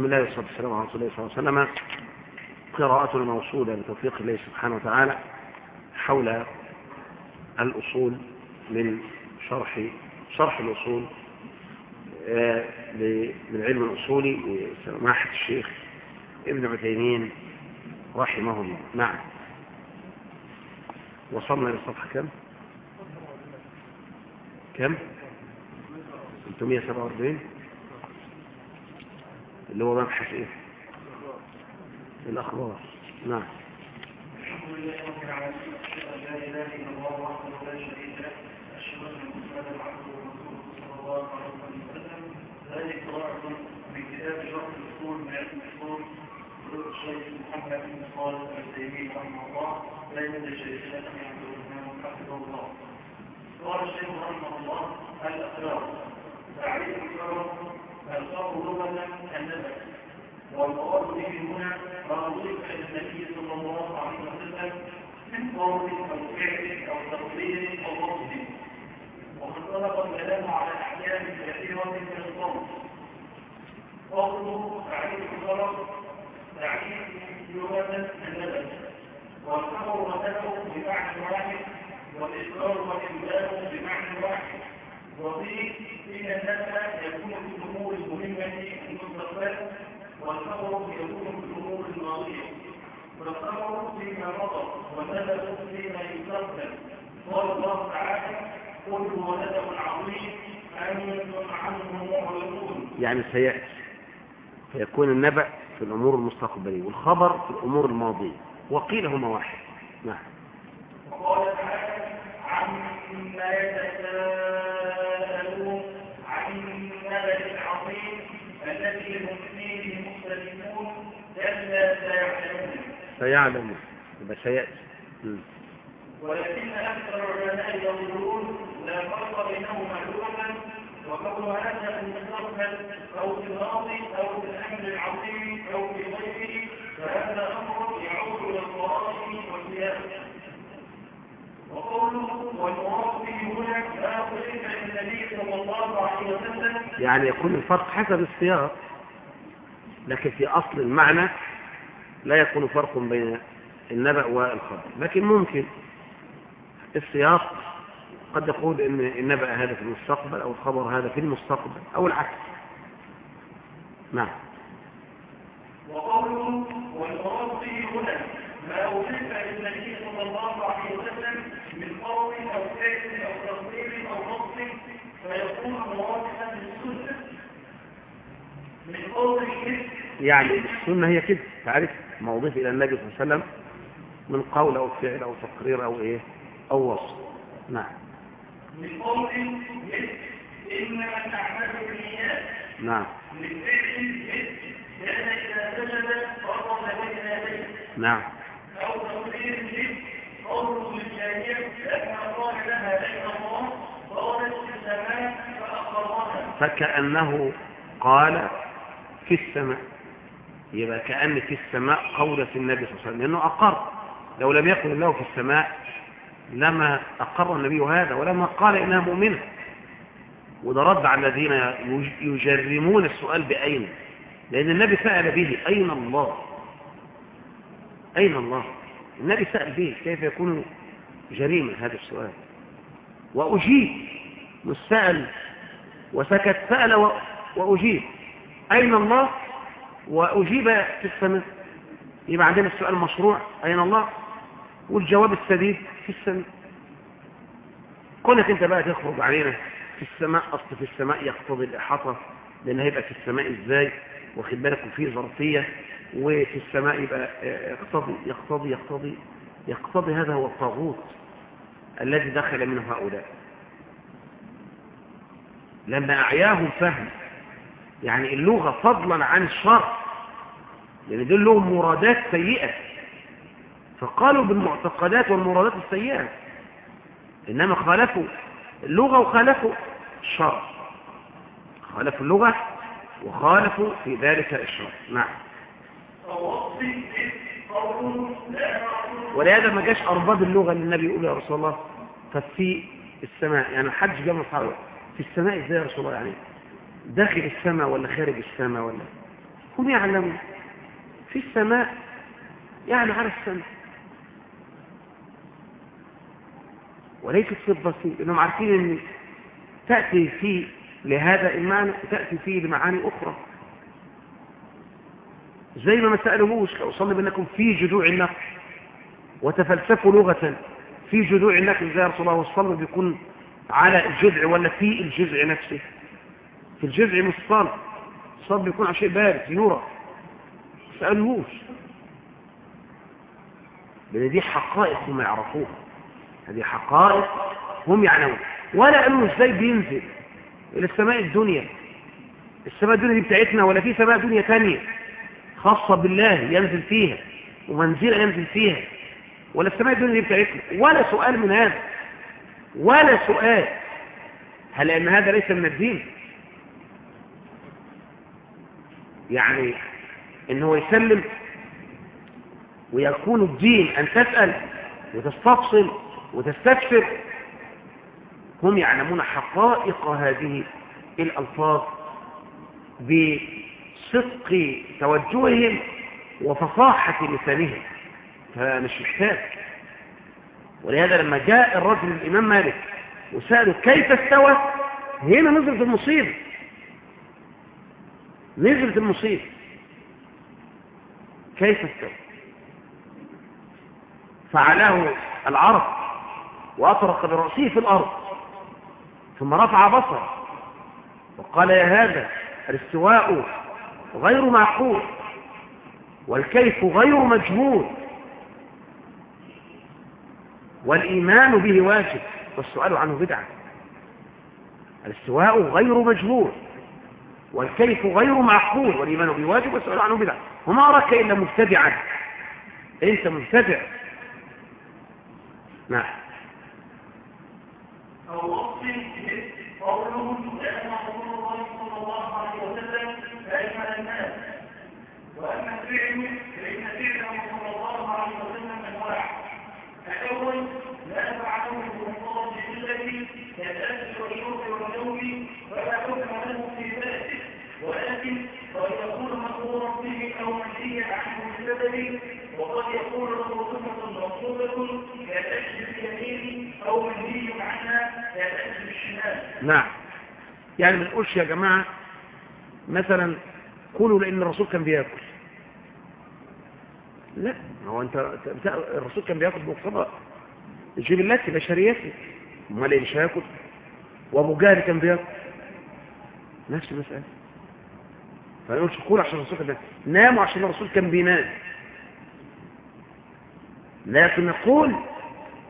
بسم الله والصلاة والسلام على رسول الله صلى الله عليه وسلم. قراءتنا موصولة بتوفيق الله سبحانه وتعالى حول الأصول من شرح شرح الأصول بالعلم الأصولي لسماحة الشيخ ابن عثيمين رحمه الله. نعم. وصلنا للصفحة كم؟ كم؟ 347 اللي هو مبحث إيه؟ الأخبار. نعم. من كتاب شرح الاصول من علم الاصول قلت الشيخ محمد بن صالح العثيمين رحمه الله لا يمد شيخنا ان يعبد حفظه الله قال الشيخ رحمه الله الاخلاق تعريف الشرف الخلق لغه النبأ والمراد به هنا ما أضيف إلى النبي صلى الله عليه وسلم من قول أو فعل أو تقرير أو وصف. وقد سبق الكلام على أحكام كثيرة من الصوت قوله تعريف الخلق تعريف لغة النبأ والخبر وتبع بمعنى واحد والإصرار والإمداد بمعنى واحد. وفيه إن النبأ يكون في الأمور المهمة المستقبل والخبر يكون في الأمور الماضية. والخبر فيما مضى والندب فيما يستقبل. قال الله تعالى قل هو ندب عظيم أنتم عنه معرضون يعني سيأتي. فيكون النبأ في الأمور المستقبلية والخبر في الأمور الماضية. وقيل هما واحد. نعم. وقال تعالى عما يتساءلون عن النبأ العظيم الذي هم فيه مختلفون كلا سيعلمون سيعلم يبقى سيأتي. ولكن أكثر العلماء يقولون لا فرق بينهما لغة وكون هذا في المستقبل أو في الماضي أو في الأمر العظيم أو في غيره فهذا أمر يعود إلى القرآن والسياسة يعني يكون الفرق حسب السياق لكن في أصل المعنى لا يكون فرق بين النبأ والخبر لكن ممكن السياق قد يقول إن النبأ هذا في المستقبل أو الخبر هذا في المستقبل أو العكس. نعم. وقوله والمراد به هنا ما أضيف للنبي صلى الله عليه وسلم من قول أو فعل أو تقرير أو نص فيكون موافقا للسنة من قول يعني السنة هي كده. تعرف ما أضيف إلى النبي صلى الله عليه وسلم من قول أو فعل أو تقرير أو إيه؟ أو وصف. نعم. من قول مثل إنما الأعمال بالنيات نعم. من فعل كان إذا سجد فرض بين يديه نعم. أو تقرير مثل قوله للجارية لما قال لها ليس الله قالت في السماء فأقرها فكأنه قال في السماء. يبقى كأن في السماء قولة النبي صلى الله عليه وسلم لأنه أقر. لو لم يقل الله في السماء لما أقر النبي هذا ولما قال إنها مؤمنة. وده رد على الذين يجرمون السؤال بأين؟ لأن النبي سأل به أين الله؟ أين الله؟ النبي سأل به كيف يكون جريما هذا السؤال؟ وأجيب. مش سأل وسكت سأل وأجيب. أين الله؟ وأجيب السماء يبقى عندنا السؤال مشروع أين الله؟ والجواب السديد في السماء كونك أنت بقى تخرج علينا في السماء أصل في السماء يقتضي الإحاطة لأن هيبقى في السماء إزاي؟ واخد بالك؟ وفي ظرفية. وفي السماء يبقى يقتضي يقتضي يقتضي يقتضي هذا هو الطاغوت الذي دخل منه هؤلاء. لما أعياهم فهم يعني اللغة فضلا عن الشرع لأن دول لهم مرادات سيئة. فقالوا بالمعتقدات والمرادات السيئة. إنما خالفوا اللغة وخالفوا الشرع. خالفوا اللغة وخالفوا في ذلك الشرع. نعم. ولهذا ما جاش أرباب اللغة للنبي يقول يا رسول الله. ففي السماء يعني الحج جمع صحابة في السماء إزاي يا رسول الله؟ يعني داخل السماء ولا خارج السماء ولا؟ هم يعلمون. في السماء يعني على السماء. وليست في البصير لأنهم عارفين أن تأتي في لهذا المعنى وتأتي فيه لمعاني أخرى. زي ما ما سألهوش لو صلي بأنكم في جذوع النقل وتفلسفوا لغة في جذوع النقل زي رسول الله والصلب بيكون على الجذع ولا في الجذع نفسه. في الجذع مش صلب الصلب بيكون على شيء بارد يرى ما سألهوش لأن دي حقائق هم يعرفوها. هذه حقائق هم يعلمون ولا قالوا إزاي بينزل إلى السماء الدنيا. السماء الدنيا دي بتاعتنا ولا في سماء دنيا تانية. خاصة بالله ينزل فيها ومنزلة ينزل فيها. ولا السماء الدنيا دي بتاعتنا. ولا سؤال من هذا. ولا سؤال. هل أن هذا ليس من الدين؟ يعني إن هو يسلم ويكون الدين أن تسأل وتستفصل وتستكثر. هم يعلمون حقائق هذه الألفاظ بصدق توجههم وفصاحة لسانهم. فمش محتاج. ولهذا لما جاء الرجل الإمام مالك وسأله كيف استوى هنا نزلت المصيبة. نزلت المصيبة. كيف استوى فعلاه العرب وأطرق برأسه في الأرض ثم رفع بصره وقال يا هذا الاستواء غير معقول والكيف غير مجهول والإيمان به واجب والسؤال عنه بدعة الاستواء غير مجهول. والكيف غير معقول والإيمان به واجب والسؤال عنه بدعة وما أراك إلا مبتدعا. أنت مبتدع. نعم قوله لأن رسول الله صلى الله عليه وسلم أجمل الناس وأما الفعل فإن فعله صلى الله عليه وسلم أنواع الأول لا فعله بمقتضى الجبلة كالأكل والشرب والنوم ولا حكم له في ذاته ولكن قد يكون مأمورا به أو منهيا عنه بسبب وقد يكون له نعم. يعني ما نقولش يا جماعة مثلا كلوا لأن الرسول كان بياكل. لا هو أنت الرسول كان بياكل بمقتضى الجبلات بشريته أمال إيه مش هياكل؟ وأبو جهل كان بياكل. نفس المسألة. فما نقولش كلوا عشان الرسول كان ناموا عشان الرسول كان بينام. لكن نقول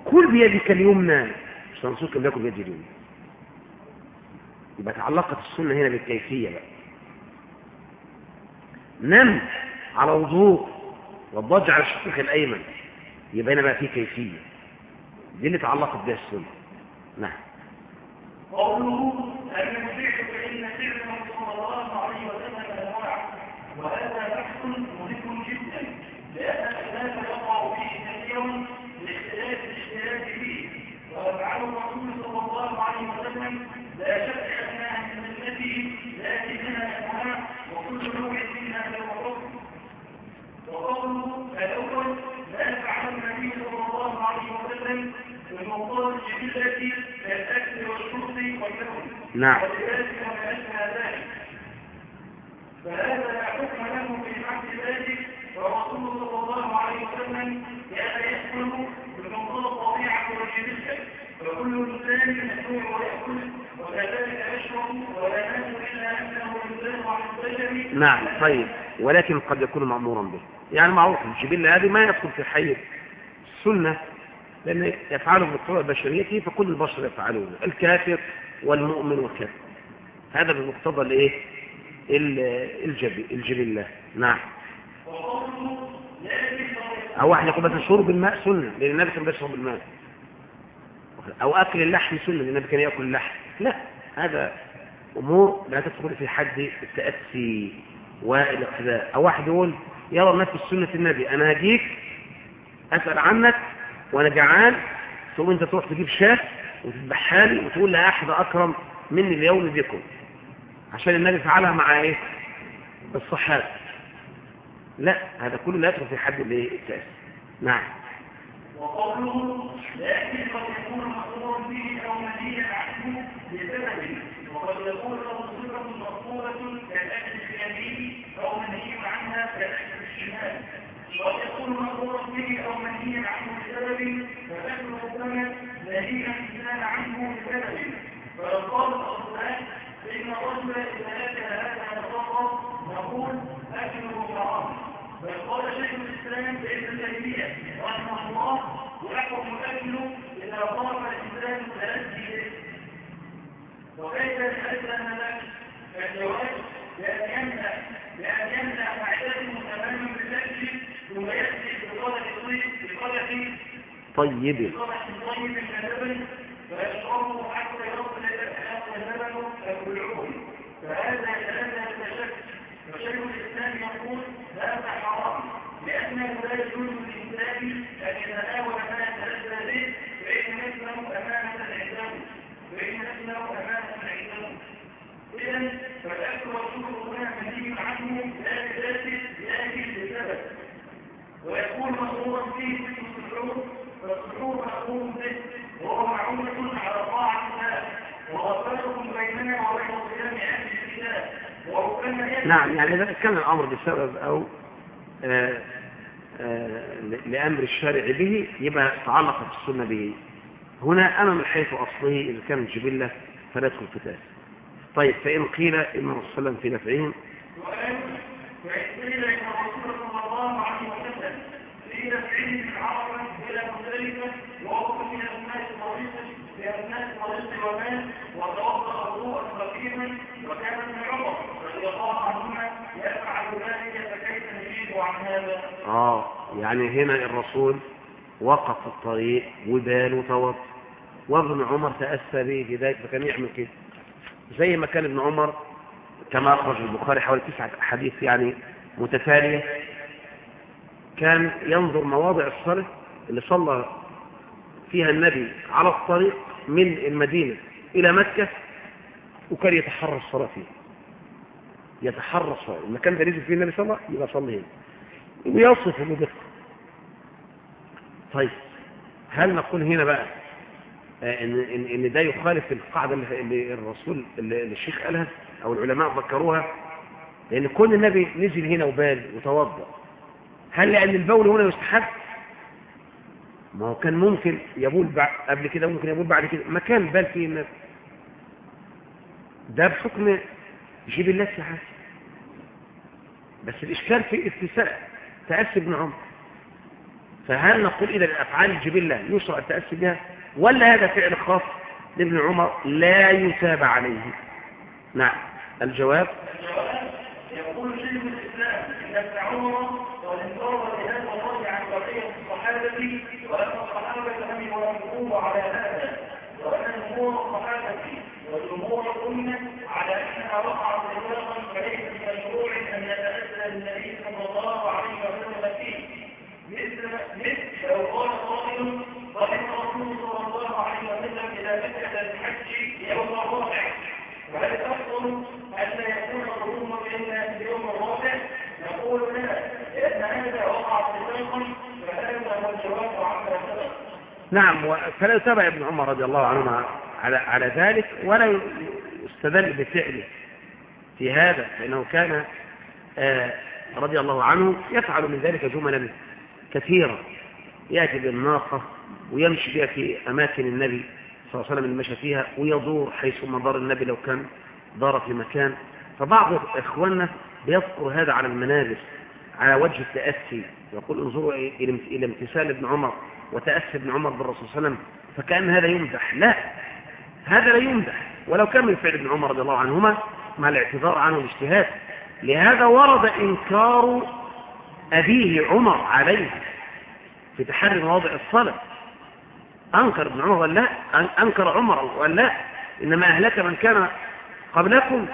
كل بيدك اليمنى عشان الرسول كان بياكل بيد اليمنى. يبقى تعلقت السنة هنا بالكيفية بقى. نم على وضوء والضج على الشقيق الأيمن يبقى هنا بقى فيه كيفية. دي اللي تعلقت بها السنة. نعم. قوله أن الفعل فإن فعله صلى الله عليه وسلم أنواع وهذا بحث مهم جدا لأن الخلاف يقع فيه كثيرا لاختلاف الاجتهاد فيه وأفعال الرسول صلى الله عليه وسلم لا شك أنها من سنته لكنها أنواع وكل نوع منها له حكم وقوله الأول لا يفعل النبي صلى الله عليه وسلم كالأكل والشرب نعم. ولذلك ذلك فهذا لا حكم له في ذلك صلى الله عليه وسلم كان الطبيعة إنسان وكذلك يشرب ولا إلا أنه عن البشر نعم طيب. ولكن قد يكون مأمورا به. يعني معروف الجبلة هذه ما يدخل في حيز السنة لأن يفعله بالطرق بشريته فكل البشر يفعلونه الكافر والمؤمن والكافر. هذا بمقتضى الإيه؟ ال- الجب- الجبلة. نعم. أو يقول مثلا شرب الماء سنة لأن النبي كان بيشرب الماء. أو أكل اللحم سنة لأن النبي كان يأكل اللحم. لا هذا أمور لا تدخل في حد التأسي والاقتداء. أو واحد يقول يرى الناس في سنة النبي أنا هجيك أسأل عنك وأنا جعان ثم أنت تروح تجيب شاة وتذبحها لي وتقول لا أحد أكرم مني اليوم بكم. عشان النبي فعلها مع إيه؟ الصحابة. لا هذا كله لا يدخل في حد الإيه؟ التأسي نعم. وقوله لكن قد يكون مأمورا به أو منهيا عنه لسبب وقد يكون له صفة مقبولة كالأكل في اليمين أو منهي عنها كالأكل في الشمال. وقد يكون مأمورا به أو منهيا عنه قال الرجل حرام. بل قال شيخ الإسلام ابن تيمية رحمه الله ويحكم الأكل إذا طرف الإنسان تأدي به وكيف يتأذى أن الأكل فالجواز بأن يمنع بأن يمنع معدته تماما بالأكل ثم يأتي بقدر طيب بقدر طيب بقدر طيب من اللبن فيشربه حتى يصل حتى اللبن البلعوم فهذا يتأذى بالشك فشيخ الإسلام يقول هذا حرام لأنه لا يجوز للإنسان أن يتناول ما يتأذى به فإن مثله أمانة عنده فإن مثله أمانة عنده إذا فالأكل والشكر هنا منهي عنه لا لذاته لكن لسبب ويكون مأمورا فيه مثل السحور فالسحور مأمور به وهو معونة على طاعة الله وهو فرق بيننا وبين صيام أهل الكتاب وهو كان يجب نعم يعني إذا كان الأمر بسبب أو آه، آه، لأمر الشارع به يبقى تعلقت السنة به. هنا أنا من حيث أصله إذا كان جبلة فلا يدخل في طيب فإن قيل إن الرسول في دفعهم وقيل إن الرسول صلى الله عليه وسلم في دفعه من عرفه إلى مختلفه ووقف من الناس طريق في الناس طريق ومال وتوضا وضوءا خفيفا وكان ابن عمر رضي الله عنهما يفعل ذلك فكيف نجيب عن هذا؟ آه يعني هنا الرسول وقف في الطريق وبال وتوضا وابن عمر تأسى به في ذلك فكان يعمل كده. زي ما كان ابن عمر كما أخرج البخاري حوالي تسعة حديث يعني متتالية. كان ينظر مواضع الصلاة اللي صلى فيها النبي على الطريق من المدينة إلى مكة وكان يتحرى الصلاة فيه يتحرى الصلاة. المكان ده نزل فيه النبي صلى الله عليه وسلم يبقى صلي هنا. ويصف بدقة طيب هل نقول هنا بقى آه، إن إن إن ده يخالف القاعدة اللي الرسول اللي الشيخ قالها أو العلماء ذكروها؟ لأن كل النبي نزل هنا وبال وتوضأ هل لأن البول هنا يستحب ما هو كان ممكن يبول قبل كده ممكن يبول بعد كده. ما كان بال فيه النبي. ده بحكم جبلات يا حاج بس الإشكال في اتساء تأسي ابن عمر. فهل نقول إذا الأفعال الجبلة يشرع التأسي بها؟ ولا هذا فعل خاص لابن عمر لا يتابع عليه؟ نعم. الجواب الجواب يقول شيخ الاسلام ان ابن عمر قد انضر لهذا الرجل عن بقيه الصحابه وان الصحابه لم يوافقوه على هذا وان جمهور الصحابه وجمهور الامه على انها وقعت اطلاقا فليس بمشروع ان يتاسى النبي صلى الله عليه وسلم فيه مثل مثل لو قال قائل قدم الرسول صلى الله عليه وسلم إلى مكه الحج يوم الرابع وهل تحصل أن يكون الرسول إلا في اليوم الرابع؟ نقول لا لأن هذا وقع اتفاقا فهذا هو الجواب عما سبق نعم فلا يتابع ابن عمر رضي الله عنهما على على ذلك ولا يستدل بفعله في هذا فإنه كان آه، رضي الله عنه يفعل من ذلك جملا كثيرة. يأتي بالناقة ويمشي بها في أماكن النبي صلى الله عليه وسلم مشى فيها ويدور حيث ما دار النبي لو كان دار في مكان. فبعض إخواننا بيذكر هذا على المنابر على وجه التأسي يقول انظروا إلى امتثال ابن عمر. وتأسي ابن عمر بالرسول صلى الله عليه وسلم فكأن هذا يمدح. لا هذا لا يمدح. ولو كان من فعل ابن عمر رضي الله عنهما مع الاعتذار عنه الاجتهاد لهذا ورد إنكار أبيه عمر عليه في تحري مواضع الصلاة. أنكر ابن عمر ولا لا؟ أن- أنكر عمر ولا لا؟ إنما أهلك من كان قبلكم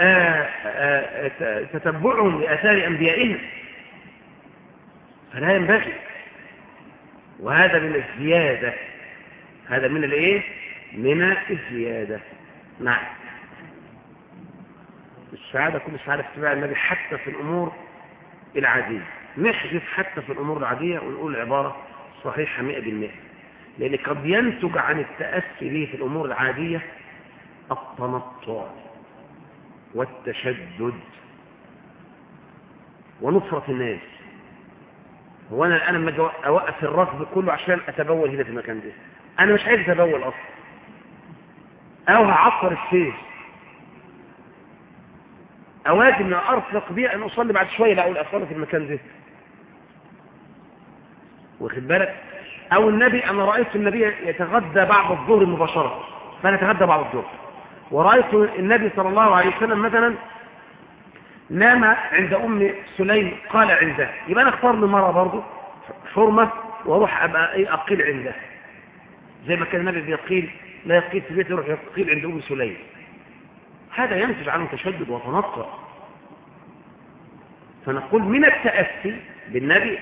آه، آه، ت- تتبعهم لآثار أنبيائهم. فلا ينبغي. وهذا من الزيادة. هذا من الإيه؟ من الزيادة. نعم. السعادة كل السعادة في اتباع النبي حتى في الأمور العادية. نحذف حتى في الأمور العادية ونقول العبارة صحيحة مئة بالمئة. لأن قد ينتج عن التأسي به في الأمور العادية التنطع والتشدد ونفرة الناس. هو أنا الآن لما أجي أوقف الركب كله عشان أتبول هنا في المكان ده. أنا مش عايز أتبول أصلا. أو هعطر السير أواجب من أرفق بي أن أصلي بعد شوية لا أقول أصلي في المكان ده. واخد بالك؟ أو النبي أنا رأيت النبي يتغدى بعد الظهر مباشرة. فأنا أتغدى بعد الظهر. ورأيت النبي صلى الله عليه وسلم مثلا نام عند أم سليم قال عندها يبقى أنا أختار لي مرة برضه حرمة وأروح أبقى إيه أقيل عندها زي ما كان النبي بيقيل لا يقيل في بيته يروح يقيل عند أم سليم. هذا ينتج عنه تشدد وتنطع فنقول من التأسي بالنبي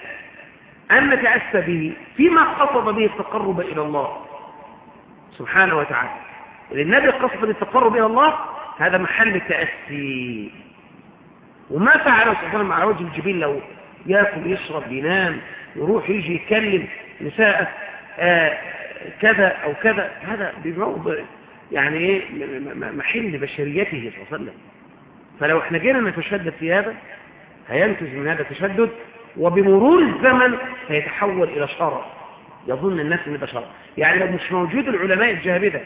أن نتأسى به فيما قصد به التقرب إلى الله سبحانه وتعالى. النبي قصد التقرب إلى الله هذا محل التأسي وما فعله صلى الله عليه وسلم على وجه الجبين لو ياكل يشرب ينام يروح يجي يكلم نساء آه كذا أو كذا هذا بموضع يعني إيه محل بشريته صلى الله عليه وسلم. فلو إحنا جينا نتشدد في هذا هينتج من هذا التشدد وبمرور الزمن هيتحول إلى شر يظن الناس ان ده شر يعني لو مش موجود العلماء الجهابذه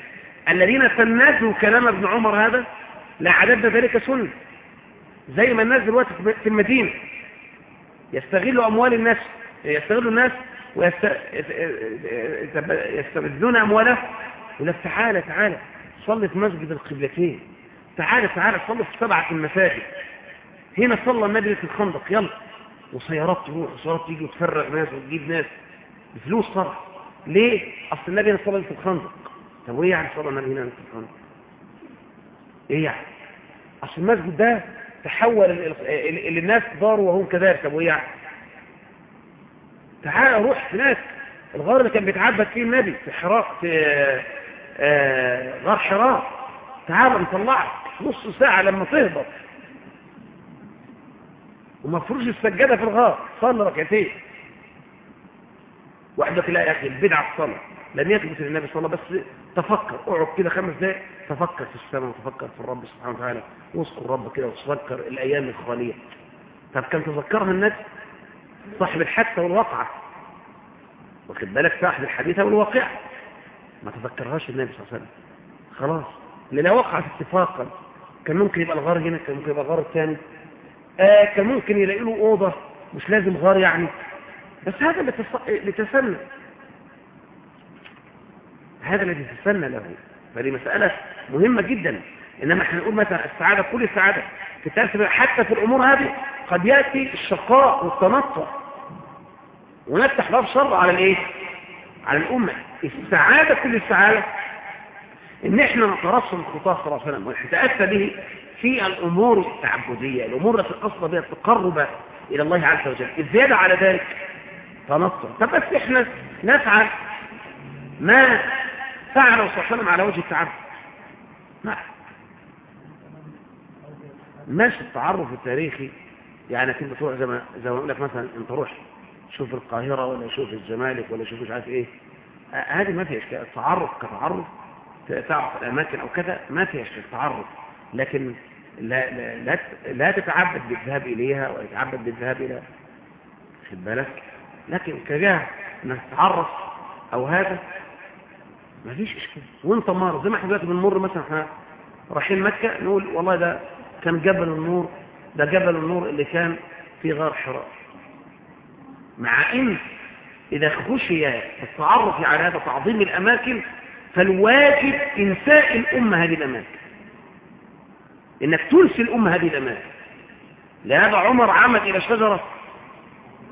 الذين فنزوا كلام ابن عمر هذا لعددنا ذلك سنة. زي ما الناس دلوقتي في المدينة. يستغلوا أموال الناس يستغلوا الناس ويستبدلون اموالهم يقول لك تعالى تعالى صلي في مسجد القبلتين. تعالى تعالى صلي في سبعة المساجد. هنا صلى في الخندق يلا. وسيارات تروح وسيارات تيجي وتفرغ ناس وتجيب ناس. بفلوس صرف ليه؟ أصل النبي هنا صلى في الخندق. طب وإيه يعني صلى النبي هنا في الخندق؟ إيه يعني؟ أصل المسجد ده تحول اللي الناس داروا وهم كذلك. وإيه يعني؟ تعالى روح هناك. الغار اللي كان بيتعبد فيه النبي في حراء في آه غار حراء. تعال نطلعك. نص ساعة لما تهبط. وما فروش السجادة في الغار. صلى ركعتين. وحدك لا يا أخي البدعة الصلاة. لم يثبت للنبي صلى الله عليه وسلم بس تفكر اقعد كده خمس دقائق تفكر في السماء وتفكر في الرب سبحانه وتعالى. واذكر رب كده وتفكر الأيام الخالية. طب كان تذكرها الناس؟ صاحب الحادثة والواقعة. واخد بالك؟ صاحب الحديثة والواقعة. ما تذكرهاش النبي صلى الله عليه وسلم. خلاص. لأنها وقعت اتفاقا. كان ممكن يبقى الغار هنا كان ممكن يبقى الغار الثاني آه كان ممكن يلاقي له أوضة. مش لازم غار يعني. بس هذا اللي تسنى. هذا الذي تسنى له. فدي مسألة مهمة جدا. إنما إحنا نقول مثلا السعادة كل السعادة التأثير حتى في الأمور هذه قد يأتي الشقاء والتنطع. ونفتح باب شر على الإيه؟ على الأمة. السعادة كل السعادة. إن إحنا نترسم الخطاه صلى الله عليه وسلم ونتأتى به في الأمور التعبدية الأمور التي قصد بها التقرب إلى الله عز وجل. الزيادة على ذلك تنصر طب بس إحنا نفعل ما فعله صلى الله عليه وسلم على وجه التعرف. ما ماشي التعرف التاريخي يعني كنت تروح زي ما زي ما أقول لك مثلا أنت روح شوف القاهرة ولا شوف الزمالك ولا شوف مش عارف إيه. هذه ما فيها إشكال. التعرف كتعرف تعرف الأماكن أو كذا ما فيها إشكال. تعرف لكن لا لا لا, لا تتعبد بالذهاب إليها ولا تتعبد بالذهاب إلى خد بالك. لكن كجاه إنك تتعرف أو هذا ما فيش إشكال. وانت مار زي ما إحنا دلوقتي بنمر مثلا إحنا رايحين مكة نقول والله ده كان جبل النور ده جبل النور اللي كان في غار حراء. مع إن إذا خشي التعرف على هذا تعظيم الأماكن فالواجب إنساء الأمة هذه الأماكن. إنك تنسي الأمة هذه الأماكن. لهذا عمر عمد إلى شجرة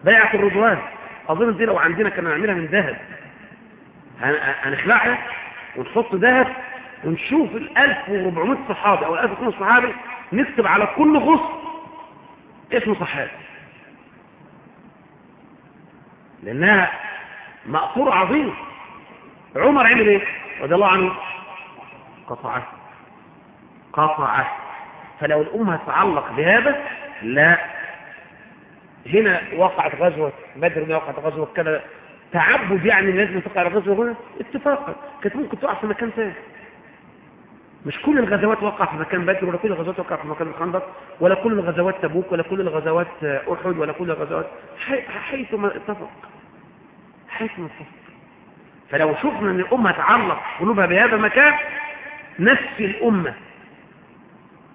بيعة الرضوان. أظن دي لو عندنا كنا نعملها من ذهب. هنخلعها ونحط ذهب ونشوف ال 1400 صحابي أو ال 1500 صحابي نكتب على كل غصن اسم صحابي. لأنها مأثور عظيم. عمر عمل إيه؟ رضي الله عنه قطعه. قطعه. فلو الأمة تعلق بهذا لا. هنا وقعت غزوة بدر وقعت غزوة كذا. تعبد يعني لازم تقع الغزوة هنا اتفاقا. كانت ممكن تقع في مكان ثاني مش كل الغزوات وقع في مكان بدر ولا كل الغزوات وقع في مكان الخندق ولا كل الغزوات تبوك ولا كل الغزوات أحد ولا كل الغزوات حيثما اتفق. حيثما اتفق. فلو شفنا إن الأمة تعلق قلوبها بهذا المكان نفس الأمة.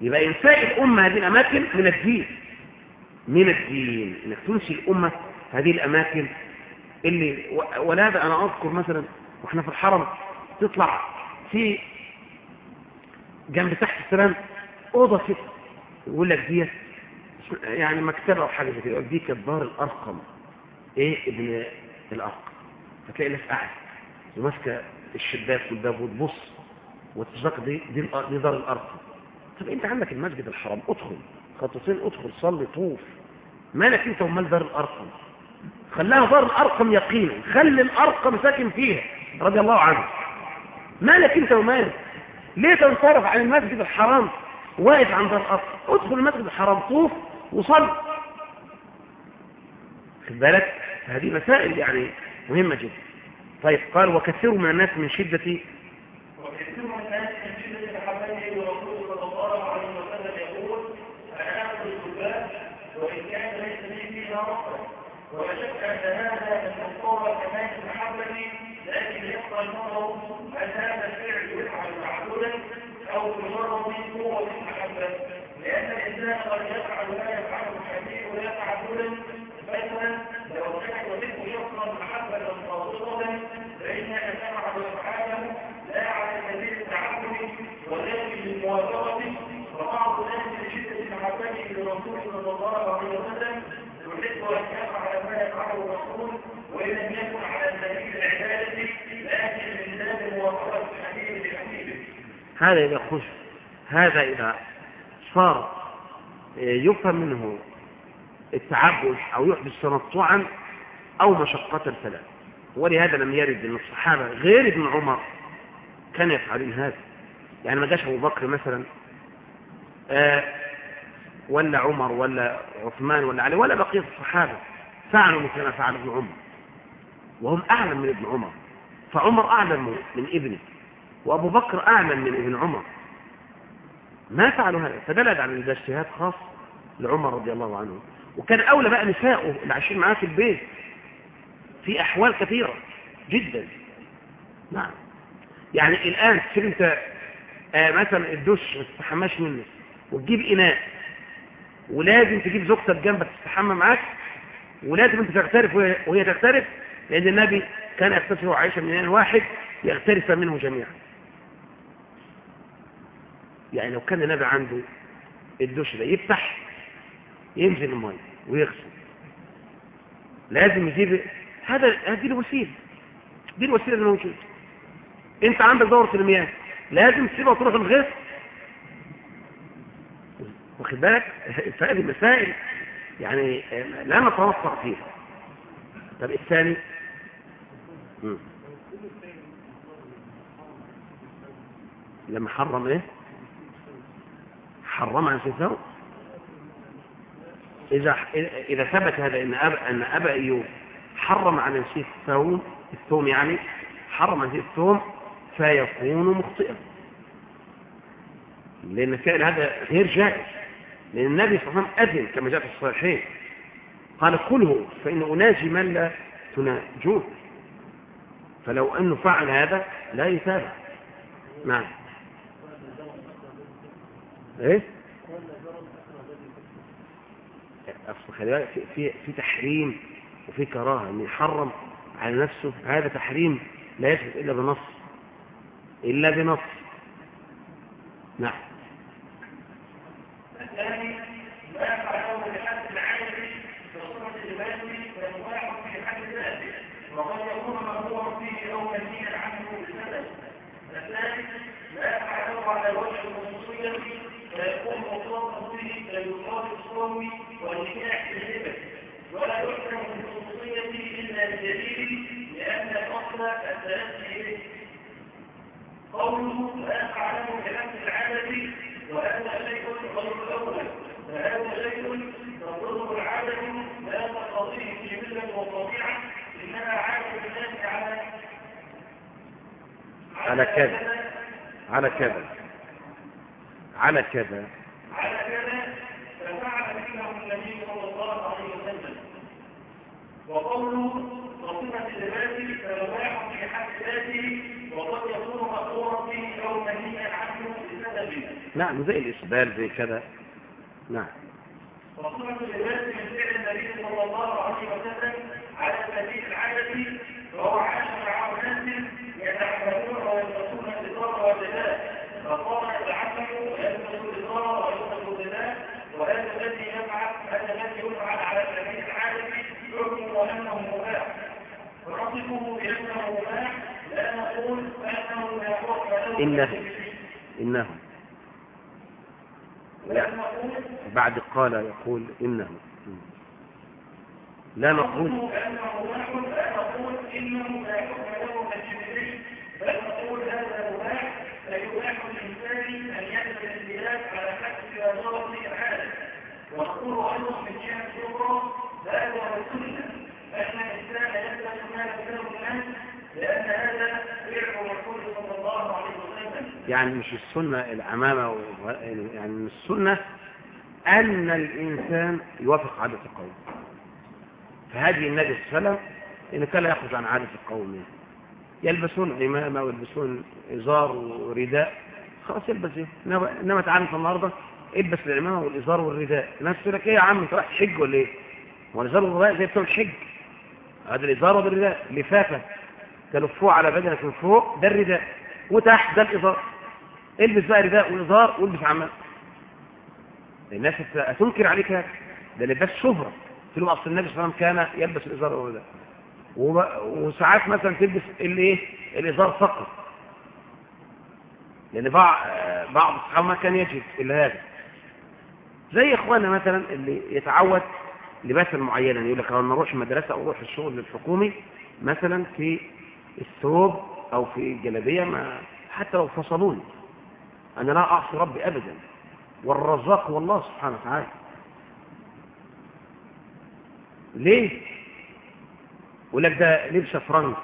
يبقى إنساء الأمة هذه الأماكن من الدين. من الدين. إنك تنسي الأمة هذه الأماكن اللي ولهذا أنا أذكر مثلا وإحنا في الحرم تطلع في جنب تحت السلام أوضة كده يقول لك دي يعني مكتبة أو حاجة زي كده دي كانت دار الأرقم. إيه ابن الأرقم؟ فتلاقي ناس قاعد وماسكة الشباك والباب وتبص وتشتاق دي دي, دي دار الأرقم. طب أنت عندك المسجد الحرام ادخل. خطوتين ادخل صلي طوف. مالك أنت ومال دار الأرقم؟ خلاها دار الأرقم يقينا خلي الأرقم ساكن فيها رضي الله عنه. مالك أنت ومالك؟ ليه تنصرف عن المسجد الحرام؟ واقف عند الأرض. ادخل المسجد الحرام طوف وصل. خد بالك؟ هذه مسائل يعني مهمة جدا. طيب قال وكثير من الناس من شدة وكثير من الناس من شدة محبته ورسوله صلى الله عليه وسلم يقول أنا أخذ الكتاب وإن كان ليس لي فيها رفض ولا شك أن هذا المصطلح كمان محبتي لكن يبقى النظر هل هذا الفعل يفعل معبودا أو مجرد قوة المحبة لأن الإنسان قد يفعل ما يفعله الحبيب ولا تعبدا مثلا لو كان يحب شخصا محبة صادقة فإنك تفعل أفعاله لا على سبيل التعبد ولكن للموافقة وبعض الناس من شدة محبته للرسول صلى الله عليه وسلم يحب أن يفعل ما يفعله الرسول وإن لم يكن على سبيل العبادة لكن من باب موافقة الحبيب لحبيبه هذا إذا خش هذا إذا صار يفهم منه التعبد أو يحدث تنطعا أو مشقة فلا. ولهذا لم يرد أن الصحابة غير ابن عمر كانوا يفعلون هذا. يعني ما جاش أبو بكر مثلا آه ولا عمر ولا عثمان ولا علي ولا بقية الصحابة فعلوا مثل ما فعل ابن عمر. وهم أعلم من ابن عمر. فعمر أعلم من ابنه. وأبو بكر أعلم من ابن عمر. ما فعلوا هذا. فدلل على ده اجتهاد خاص لعمر رضي الله عنه. وكان أولى بقى نساؤه اللي عايشين معاه في البيت. في أحوال كثيرة جدا. نعم. يعني الآن تصير أنت آه مثلا الدش ما تستحماش منه وتجيب إناء ولازم تجيب زوجتك جنبك تستحمى معاك ولازم أنت تغترف وهي تغترف لأن النبي كان يغترف وعائشة من واحد يغترف منه جميعا. يعني لو كان النبي عنده الدش ده يفتح ينزل الماء ويغسل. لازم يجيب هذا هذه الوسيلة. دي الوسيلة اللي موجودة. انت عندك دورة المياه. لازم تسيبها وتروح الغسل. واخد بالك؟ فهذه مسائل يعني لا نتوسع فيها. طب الثاني. لما حرم إيه؟ حرم عن الثوب إذا إذا ثبت هذا إن أبا أن أبا أيوب حرم على نفسه الثوم الثوم يعني حرم على الثوم فيكون مخطئا. لأن فعل هذا غير جائز. لأن النبي صلى الله عليه وسلم أذن كما جاء في الصحيحين. قال كله فإن أناجي من لا تناجوه فلو أنه فعل هذا لا يتابع نعم. إيه؟ أصل خلي بالك في, في في تحريم وفي كراهة. إن يحرم على نفسه هذا تحريم لا يثبت إلا بنص. إلا بنص. نعم الثاني ما يفعله بحد العالم بصورة البلد فمباح في حد ذاته وقد يكون مأمورا فيه أو منهيا عنه بسبب الثالث ما يفعله على وجه الخصوصية فيكون مطلقا به كيقال الصوم ولا يحكم إلا لأن الأصل به قوله لا بحد العادة وهذا شيء القول الأول فهذا شيء لا تقتضيه على على كذا على كذا على كذا على كذا ففعل منهم النبي صلى الله عليه وسلم وقوله وصفة الذات فيباح في حق ذاته وقد يكون مأمورا به أو منهيا عنه بسبب نعم زي الإسبال زي كذا. نعم. من فعل النبي صلى الله عليه وسلم على العادة وهو عاش مع يتعلمون ويلبسون الإطار ويلبس الإطار ويلبس وهذا الذي يفعل هذا الذي يفعل على العادة حكمه أنه مباح. ونصفه بأنه مباح لا نقول أنه لا حكم له إنه إنه لا لا نقول بعد قال يقول إنه. لا نقول. لا نقول إنه لا حكم له نقول هذا مباح فيباح أن على العالم ونقول من جهة أخرى هذا السنة أن الإنسان ما لأن هذا فعل صلى الله عليه وسلم يعني مش السنة العمامة و- يعني السنة أن الإنسان يوافق عادة القوم. فهذه النبي صلى الله عليه وسلم إن كان يخرج عن عادة القوم. يلبسون عمامة ويلبسون إزار ورداء. خلاص يلبس إيه؟ إنما أنت النهاردة البس العمامة والإزار والرداء. الناس تقول لك إيه يا عم أنت رايح تحج ولا إيه؟ هو الإزار والرداء زي بتوع الحج. هذا الإزار والرداء لفافة. تلفوه على بدنك من فوق ده الرداء. وتحت ده الإزار. البس بقى رداء وإزار والبس عمامة. الناس هت- هتنكر عليك ده لباس شهرة. تقول له أصل النبي صلى الله عليه وسلم كان يلبس الإزار والرداء وب- وساعات مثلا تلبس الايه الإزار فقط. لأن بعض بعض الصحابة ما كان يجد إلا هذا. زي إخواننا مثلا اللي يتعود لباسا معينا. يقول لك أنا أروح المدرسة أو أروح الشغل الحكومي مثلا في الثوب أو في الجلابية ما حتى لو فصلوني. أنا لا اعصي ربي ابدا. والرزاق هو الله سبحانه وتعالى. ليه؟ يقول لك ده لبس فرنك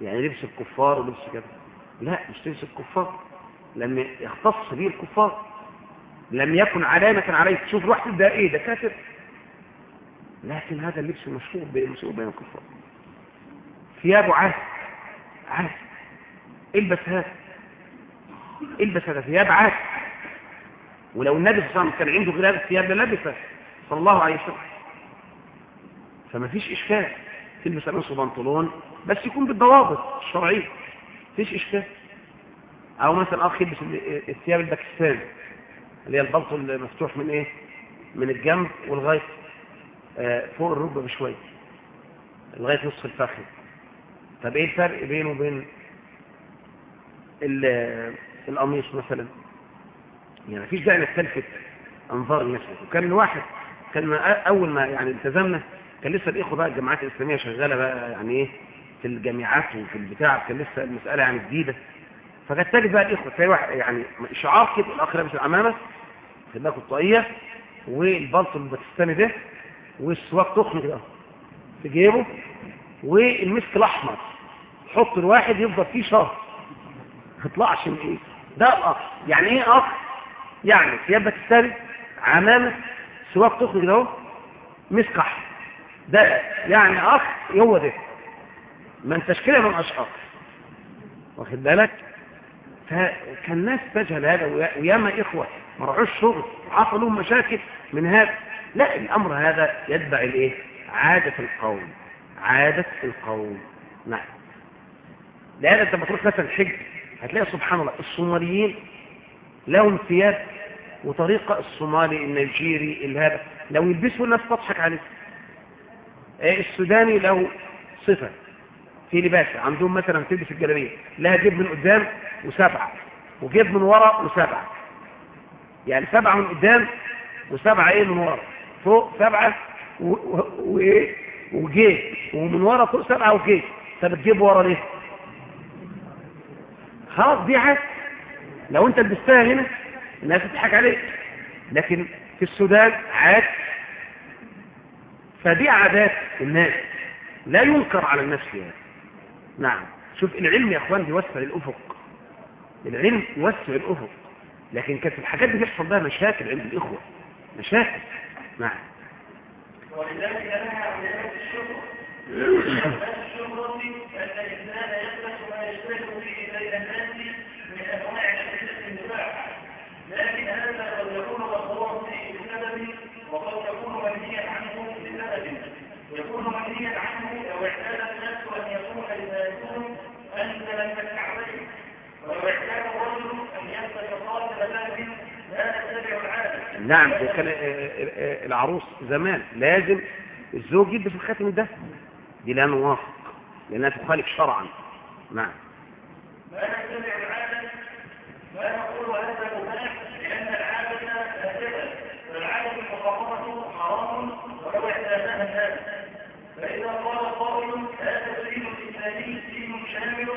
يعني لبس الكفار ولبس كده. لا مش لبس الكفار. لم يختص به الكفار. لم يكن علامة عليه. تشوف رحت ده إيه؟ ده كافر لكن هذا اللبس مشهور بين بين الكفار. ثيابه عاد عاد البس هذا. البس هذا. ثياب عاد ولو النبي صلى الله عليه وسلم كان عنده هذا الثياب للبسه صلى الله عليه وسلم. فما فيش إشكال. تلبس قميص وبنطلون بس يكون بالضوابط الشرعية. فيش إشكال. أو مثلا أخ يلبس ال- الثياب الباكستاني اللي هي البلطو المفتوح من إيه؟ من الجنب والغاية آه، فوق الركبة بشوية لغاية نصف الفخذ. طب إيه الفرق بينه وبين ال- القميص مثلا؟ يعني مفيش داعي إنك تلفت أنظار الناس. وكان الواحد كان أول ما يعني التزمنا كان لسه الإخوة بقى الجامعات الإسلامية شغالة بقى يعني إيه في الجامعات وفي البتاع كان لسه المسألة يعني جديدة. فكانت تجد بقى الإخوة تلاقي واحد يعني شعار كده الأخ لابس العمامة في بالك الطاقيه والبلطو الباكستاني ده والسواك تخن كده في جيبه والمسك الأحمر حط الواحد يفضل فيه شهر. ما يطلعش من إيه؟ ده الاخ يعني إيه أخ؟ يعني ثياب باكستاني عمامه سواك تخن كده اهو مسك احمر ده يعني أخ هو ده. انتش كده من أشخاص. واخد بالك؟ فكان الناس تجهل هذا ويا- وياما إخوة ما راحوش شغل حصل لهم مشاكل من هذا. لا الأمر هذا يتبع الإيه؟ عادة القوم عادة القوم. نعم. لهذا أنت لما تروح مثلا حج هتلاقي سبحان الله الصوماليين لهم ثياب وطريقة الصومالي النيجيري الهذا لو يلبسوا الناس تضحك عليه. إيه السوداني له صفة في لباس عندهم مثلا تلبس الجلابية. لها جيب من قدام وسبعة. وجيب من ورا وسبعة. يعني سبعة من قدام وسبعة إيه من ورا. فوق و- وايه وجيب ومن ورا فوق سبعة وجيب طب الجيب ورا ليه؟ خلاص دي حاجة لو انت لبستها هنا الناس تضحك عليك. لكن في السودان عاد فدي عادات الناس. لا ينكر على الناس فيها. نعم. شوف العلم يا إخوان بيوسع الافق العلم يوسع الافق لكن كانت الحاجات دي بيحصل بها مشاكل عند الإخوة. مشاكل. نعم. ولذلك نهى عن لباس الشهرة أن الإنسان يلبس ما يشتهر به بين الناس من أنواع الأشياء المباحة لكن هذا قد يكون مطلوبا فيه وقد يكون منهيا عنه بسبب يكون منهيا عنه لو اعتاد الناس أن يكون لباسهم أنزل من الكعبين. ولو اعتاد الرجل أن يلبس خاتم ذهب لا يتبع العادة نعم وكان العروس زمان لازم الزوج يلبس الخاتم ده. دي لا نوافق لأنها تخالف شرعا. نعم. لا نتبع العادة لا نقول هذا مباح لأن العادة فاسدة فالعادة المحرمة حرام ولو اعتادها الناس فإذا قال قائل هذا الدين الإسلامي دين شامل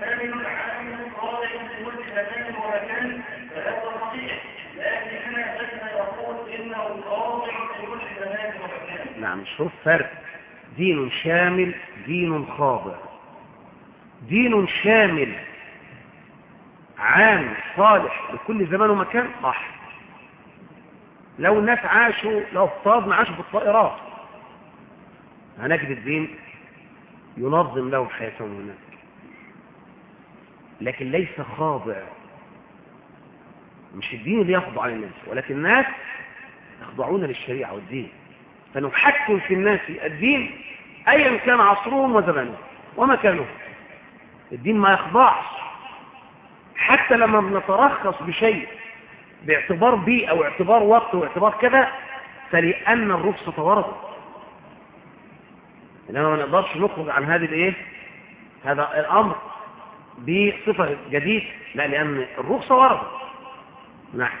كامل عام خاضع لكل زمان ومكان فهذا صحيح لكننا لسنا نقول إنه خاضع لكل زمان نعم شوف فرق. دين شامل دين خاضع. دين شامل. عام صالح لكل زمان ومكان؟ صح. لو الناس عاشوا لو افترضنا عاشوا في الطائرات. هنجد الدين ينظم لهم حياتهم هناك. لكن ليس خاضع. مش الدين اللي يخضع للناس ولكن الناس يخضعون للشريعة والدين. فنحكم في الناس الدين أيا كان عصرهم وزمانهم ومكانهم الدين ما يخضعش. حتى لما بنترخص بشيء باعتبار بيئة أو اعتبار وقت واعتبار كذا فلأن الرخصة وردت إنما ما نقدرش نخرج عن هذه الإيه؟ هذا الأمر بصفة جديد لا لأن الرخصة وردت نعم.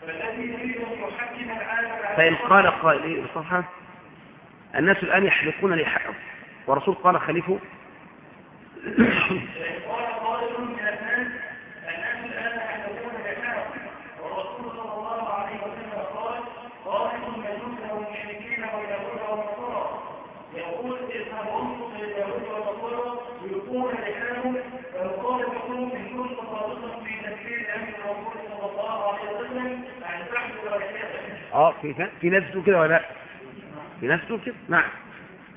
فالذي يريد أن يحكم فإن قال قائل الصفحة الناس الآن يحلقون لحقهم. ورسول قال خليفه قال قائل من الناس الناس الآن يحلقون لحاهم والرسول صلى الله عليه وسلم قال قائل المجوس والمشركين واليهود والنصارى يقول اذهبوا انصت لليهود والنصارى يلقون لحاهم فنطالبكم من كل تخاطبا في تكفير أمر الرسول صلى الله عليه وسلم عن تحمل رحلته آه في في بتقول كده ولا لا؟ في بتقول كده؟ نعم.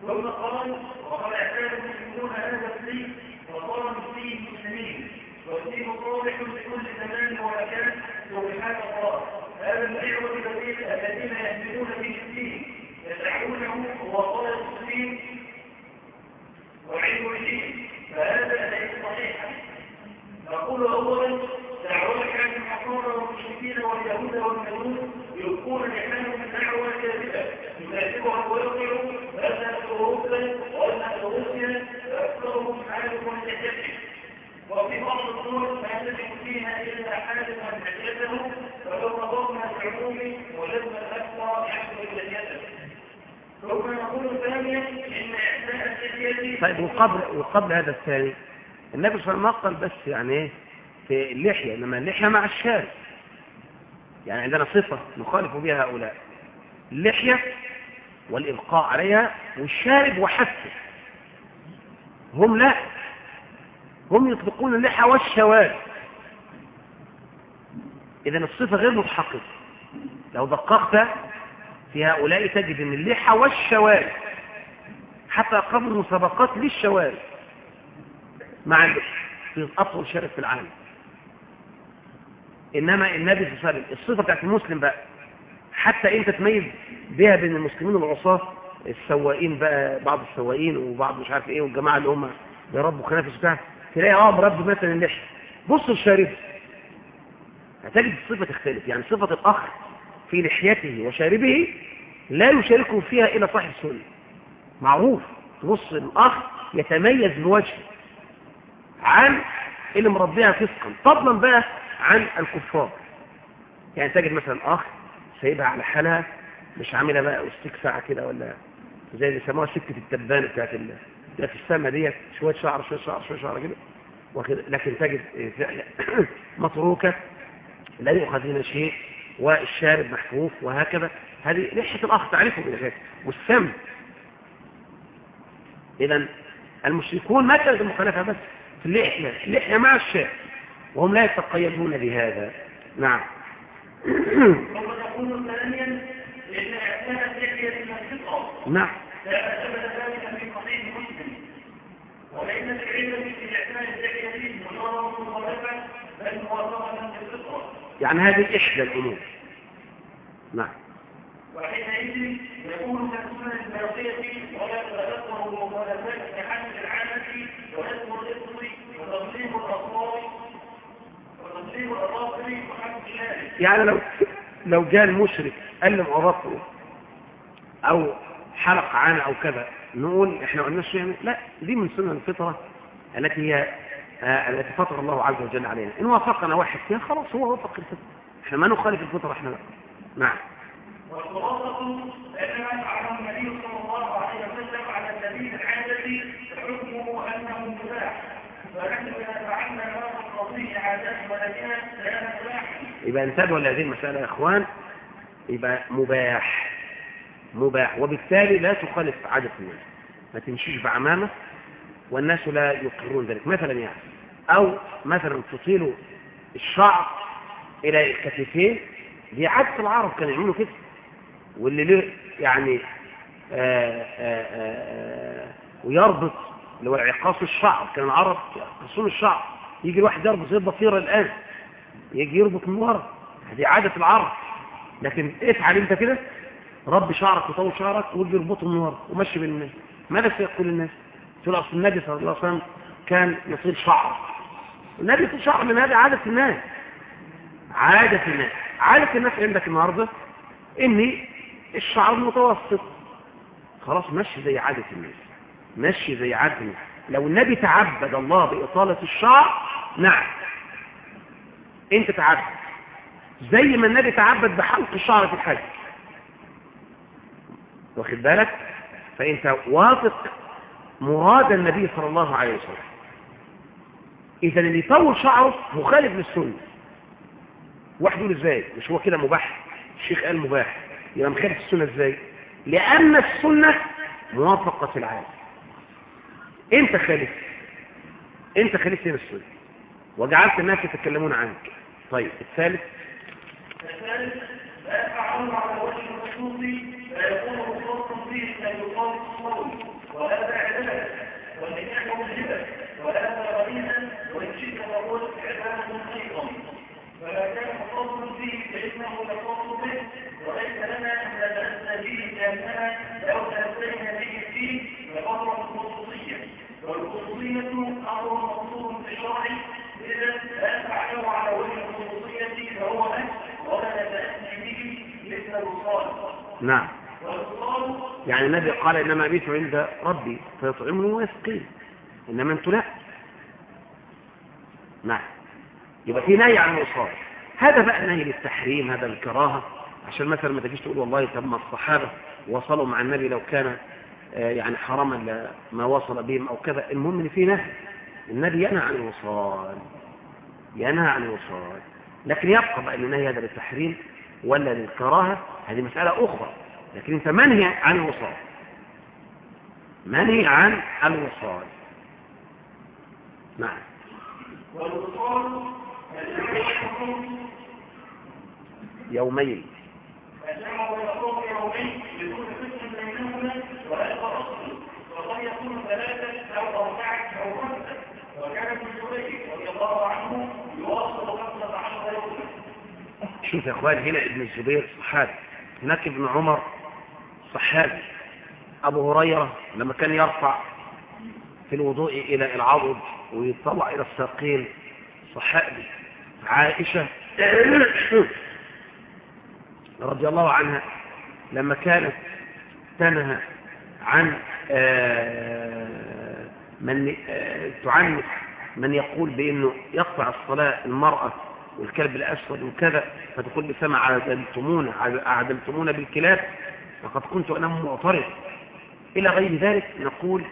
ثم قال وقد اعتاد المسلمون هذا الدين وصار فيه المسلمين. والدين صالح لكل زمان ومكان وبحال الله هذا الدعوة الذين الذين يحملون به الدين. يدعونه هو صالح الدين وعلم الدين. فهذا ليس صحيحا. نقول اولا وفي بعض تجد فيها إلا العموم طيب وقبل وقبل هذا الثاني النبي صلى الله عليه وسلم بس يعني إيه؟ في اللحية إنما اللحية مع الشارب. يعني عندنا صفة نخالف بها هؤلاء. اللحية والإبقاء عليها والشارب وحثه هم لا هم يطلقون اللحى والشوارب إذا الصفة غير متحققة. لو دققت في هؤلاء تجد أن اللحى والشوارب حتى قبل مسابقات للشوارب مع اللحى في أطول شارب في العالم. إنما النبي صلى الله عليه وسلم الصفة بتاعت المسلم بقى حتى انت تميز بها بين المسلمين والعصاة السواقين بقى بعض السواقين وبعض مش عارف إيه والجماعة اللي هم بيربوا خنافس بتاع تلاقي آه مربي مثلا اللحية بص الشارب هتجد الصفة تختلف. يعني صفة الأخ في لحيته وشاربه لا يشاركه فيها إلا صاحب السنة. معروف. تبص الأخ يتميز بوجهه عن اللي مربيها فسقا. فضلا بقى عن الكفار. يعني تجد مثلا أخ سايبها على حالها مش عاملها بقى استيك ساعة كده ولا زي اللي يسموها سكة التبان بتاعت ال... في السماء ديت شوية شعر شوية شعر شوية شعر كده. وكده لكن تجد متروكة لا يؤخذ منها شيء والشارب محفوف وهكذا. هذه لحية الأخ تعرفه بالغير والسم. إذا المشركون ما كانت المخالفة بس في اللحية. اللحية مع الشارب. وهم لا يتقيدون بهذا. نعم. ثم تقول ثانيا ان اعتاد اللحيه من الفطره نعم لا ثبت ذلك في صحيح مسلم وليس العلم في اعتاد اللحيه مجرد مخالفه بل موافقه للفطره يعني هذه إحدى الأمور. نعم. وحينئذ يكون كالسنن الباقيه ولا تتذكر المخالفات كحد العاده ونسب الرزق وتقليم الأطفال وتقليم الاظافر وحد الشارع يعني لو لو جاء المشرك قلم عرفه أو حلق عانة أو كذا نقول إحنا قلنا شو يعني لا دي من سنن الفطرة التي هي التي فطر الله عز وجل علينا. إن وافقنا واحد فيها خلاص هو وافق الفطرة إحنا ما نخالف الفطرة إحنا لا. نعم. والخلاصة فعله النبي صلى الله عليه وسلم على سبيل العادة حكمه أنه مباح ونحن إذا فعلنا ما يبقى انتبهوا لهذه المسألة يا إخوان. يبقى مباح. مباح. وبالتالي لا تخالف عادة الناس. ما تمشيش بعمامة. والناس لا يقرون ذلك. مثلا يعني أو مثلا تطيل الشعر إلى الكتفين دي عادة العرب كانوا يعملوا كده واللي له يعني آآ آآ آآ ويربط اللي هو عقاص الشعر. كان العرب يقصون الشعر. يجي الواحد يربط زي الضفيرة الآن يجي يربط من ورا. هذه عادة العرب. لكن افعل أنت كده. رب شعرك وطول شعرك ويجي يربطه من ورا ومشي بين الناس ماذا سيقول الناس؟ تقول اصل النبي صلى الله عليه وسلم كان يطيل شعر النبي يطيل شعر من هذه عادة الناس. عادة الناس. عادة الناس عندك النهاردة ان الشعر متوسط خلاص مشي زي عادة الناس. مشي زي عادة الناس. لو النبي تعبد الله بإطالة الشعر نعم. أنت تعبد. زي ما النبي تعبد بحلق الشعر في الحج. واخد بالك؟ فأنت واثق مراد النبي صلى الله عليه وسلم. إذا اللي يطول شعره مخالف للسنه واحد يقول إزاي؟ مش هو كده مباح؟ الشيخ قال مباح. يبقى مخالف السنة إزاي؟ لأن السنة موافقة العاده أنت خالف أنت خالفت من السنة؟ وجعلت الناس يتكلمون عنك. طيب الثالث. الثالث لا يفعله على وجه الخصوص فيكون مخصوصا فيه ان يقال الصوم وهذا لو تاسينا به الخصوصيه والخصوصيه أمر مقصود في يفعله على وجه الخصوصيه فهو ولا به نعم. يعني النبي قال إنما أبيت عند ربي فيطعمني ويسقين إنما أنتم لا. نعم. يبقى في نهي عن الوصال. هذا بقى نهي للتحريم هذا الكراهة. عشان مثلا ما تجيش تقول والله طب ما الصحابة. وصلوا مع النبي لو كان آه، يعني حراما ما وصل بهم أو كذا. المهم إن في نهي. النبي ينهى عن الوصال ينهى عن الوصال. لكن يبقى بقى النهي هذا للتحريم ولا للكراهة هذه مسألة أخرى. لكن أنت منهي عن الوصال. منهي عن الوصال. نعم. والوصال يومين. يومين بدون قسم بينهما وهذا اصل وقد يكون ثلاثة أو اربعه أو خمسه وكان ابن جبير رضي الله عنه يواصل خمسه عشر يوما شوف يا اخوان هنا ابن الزبير صحابي. هناك ابن عمر صحابي. أبو هريرة لما كان يرفع في الوضوء إلى العضد ويطلع إلى الساقين صحابي عائشة رضي الله عنها لما كانت تنهى عن آه، من آه، تعنف من يقول بأنه يقطع الصلاة المرأة والكلب الأسود وكذا فتقول بسمع عدلتمونا عدلتمونا بالكلاب وقد كنت أنا معترض إلى غير ذلك نقول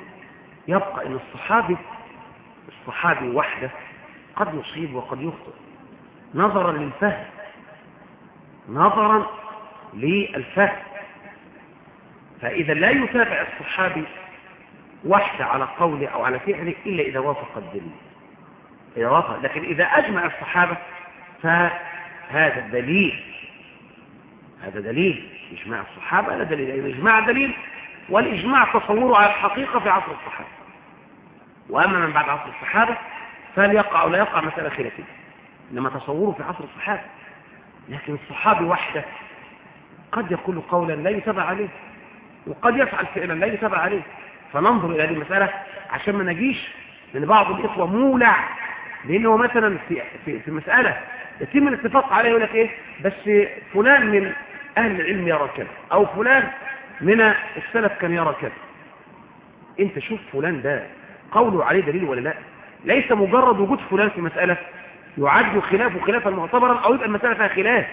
يبقى إن الصحابي الصحابي وحده قد يصيب وقد يخطئ. نظرا للفهم نظرا للفهم. فإذا لا يتابع الصحابي وحده على قوله أو على فعله إلا إذا وافق الدليل. إذا وافق لكن إذا أجمع الصحابة فهذا الدليل هذا دليل. إجماع الصحابة هذا دليل يعني إجماع دليل والإجماع تصوره على الحقيقة في عصر الصحابة. وأما من بعد عصر الصحابة فليقع أو لا يقع مسألة خلافية. إنما تصوره في عصر الصحابة. لكن الصحابي وحده قد يقول قولا لا يتبع عليه وقد يفعل فعلا لا يتبع عليه. فننظر إلى هذه المسألة عشان ما نجيش من بعض الإخوة مولع. لأنه مثلا في, في, في مسألة يتم الاتفاق عليه يقول لك إيه؟ بس فلان من أهل العلم يرى كذا أو فلان من السلف كان يرى كذا. أنت شوف فلان ده قوله عليه دليل ولا لا؟ ليس مجرد وجود فلان في مسألة يعد خلافه خلافا معتبرا أو يبقى المسألة فيها خلاف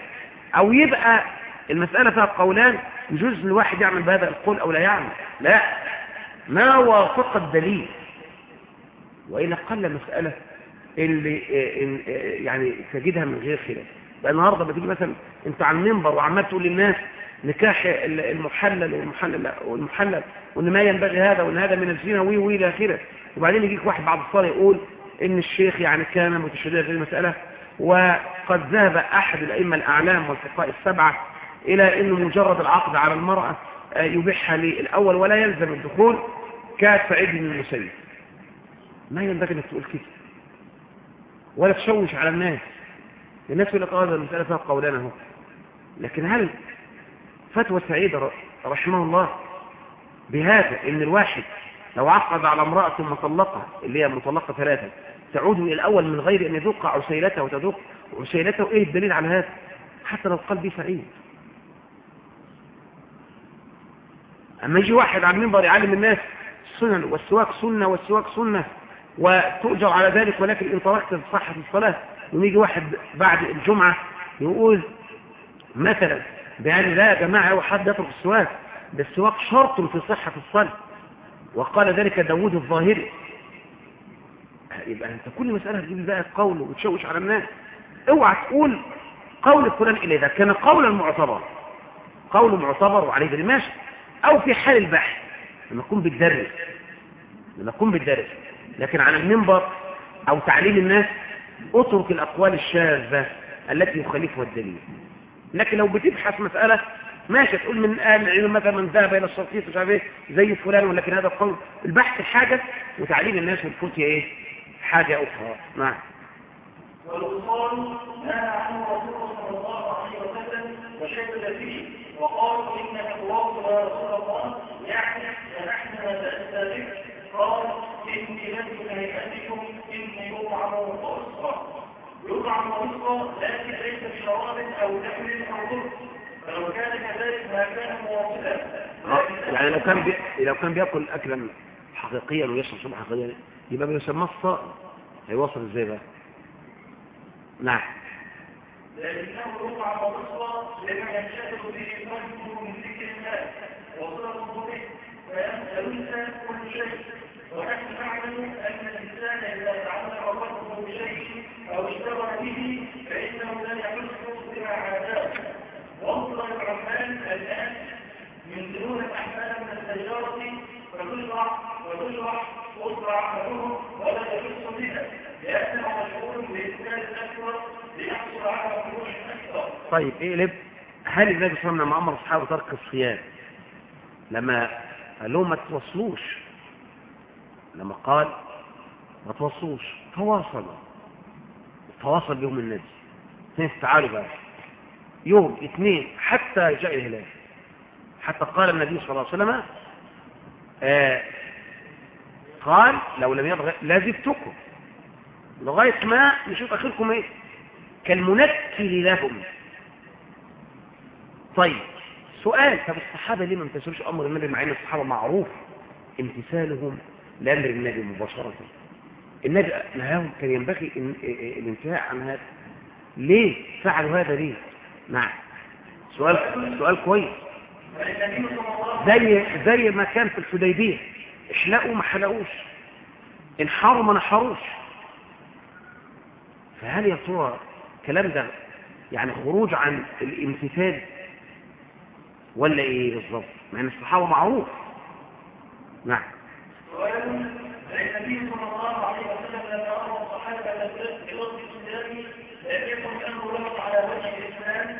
أو يبقى المسألة فيها قولان يجوز الواحد يعمل بهذا القول أو لا يعمل. لا. ما وافق الدليل؟ وإلا قل مسألة اللي يعني تجدها من غير خلاف. بقى النهارده بتيجي مثلا انت على المنبر وعمال تقول للناس نكاح المحلل والمحلل والمحلل وإن ما ينبغي هذا وإن هذا من الزنا وي وي إلى آخره. وبعدين يجيك واحد بعد الصلاه يقول إن الشيخ يعني كان متشددا في المسألة وقد ذهب أحد الأئمة الأعلام والفقهاء السبعة إلى إنه مجرد العقد على المرأة يبيحها للأول ولا يلزم الدخول كسعيد بن المسيب. ما ينبغي إنك تقول كده. ولا تشوش على الناس. الناس يقول لك ده المسألة فيها قولان أهو. لكن هل فتوى سعيد رحمه الله بهذا إن الواحد لو عقد على امرأة ثم طلقها اللي هي مطلقة ثلاثة تعود إلى الأول من غير أن يذوق عسيلته وتذوق عسيلته إيه الدليل على هذا؟ حتى لو قلبي سعيد. أما يجي واحد على المنبر يعلم الناس السنن والسواك سنة والسواك سنة وتؤجر على ذلك ولكن إن تركت صحة الصلاة ويجي واحد بعد الجمعة يقول مثلا بأن لا يا جماعة هو حد يترك السواك ده السواك شرط في صحة الصلاة. وقال ذلك داود الظاهري. يبقى أنت كل مسألة تجيب بقى قول وتشوش على الناس. اوعى تقول قول فلان إلا إذا كان قولا معتبر قول معتبر وعليه دليل ماشي أو في حال البحث. لما تكون بتدرس لما تكون بتدرس لكن على المنبر أو تعليم الناس اترك الأقوال الشاذة التي يخالفها الدليل. لكن لو بتبحث مسألة ماشي تقول من أهل العلم مثلا من ذهب إلى الشرقية مش عارف إيه زي فلان ولكن هذا القول البحث حاجة وتعليم الناس والفتية إيه؟ حاجة أخرى. نعم. والوصال نهى عنه رسول صلى الله عليه وسلم وشدد فيه وقال إنك تواصل يا رسول الله يعني نحن نتأتى بك قال اني لست كهيئتكم اني يطعم ويسقى يطعم ويسقى لكن ليس بشراب أو لحم أو ضر فلو كان كذلك ما كان مواصلا يعني لو كان بي... لو كان بياكل اكلا حقيقيا ويشرب شرب حقيقيا يبقى بيسمى الصائم هيوصل إزاي بقى؟ نعم. لكنه يطعم ويسقى لما ينشغل به قلبه من ذكر الله وصلته به فينسى كل شيء. ونحن نعلم أن الإنسان إذا تعلق قلبه بشيء أو اشتغل به فإنه لا يحس بما عاداه. وانظر الرحمن الآن ينزلون الأحمال من السيارة فتزرع وتزرع وتزرع أحدهم ولا يحس بها لأنه مشغول بإسكان الأكبر ليحصل على خروج أكثر طيب اقلب هل النبي صلى الله عليه وسلم لما أمر أصحابه ترك الصيام لما قال لهم ما توصلوش لما قال ما توصلوش تواصلوا تواصل بهم النبي. تعالوا بقى. يوم اثنين حتى جاء الهلال حتى قال النبي صلى الله عليه وسلم آه قال لو لم يبغى لازفتكم لغاية ما نشوف آخركم إيه؟ كالمنكل لهم. طيب سؤال طب الصحابة ليه ما امتثلوش أمر النبي مع إن الصحابة معروف امتثالهم؟ لامر النبي مباشرة. النبي نهاهم كان ينبغي الانتهاء عن هذا. ليه فعلوا هذا ليه؟ نعم. سؤال سؤال كويس. زي زي ما كان في الحديبية. احلقوا ما حلقوش. انحروا ما نحروش. فهل يا ترى الكلام ده يعني خروج عن الامتثال ولا إيه بالظبط مع إن الصحابة معروف. نعم. سؤال النبي صلى الله عليه وسلم لما أمر الصحابه بوصف الاسلام لم يكن الامر له على وجه الإسلام.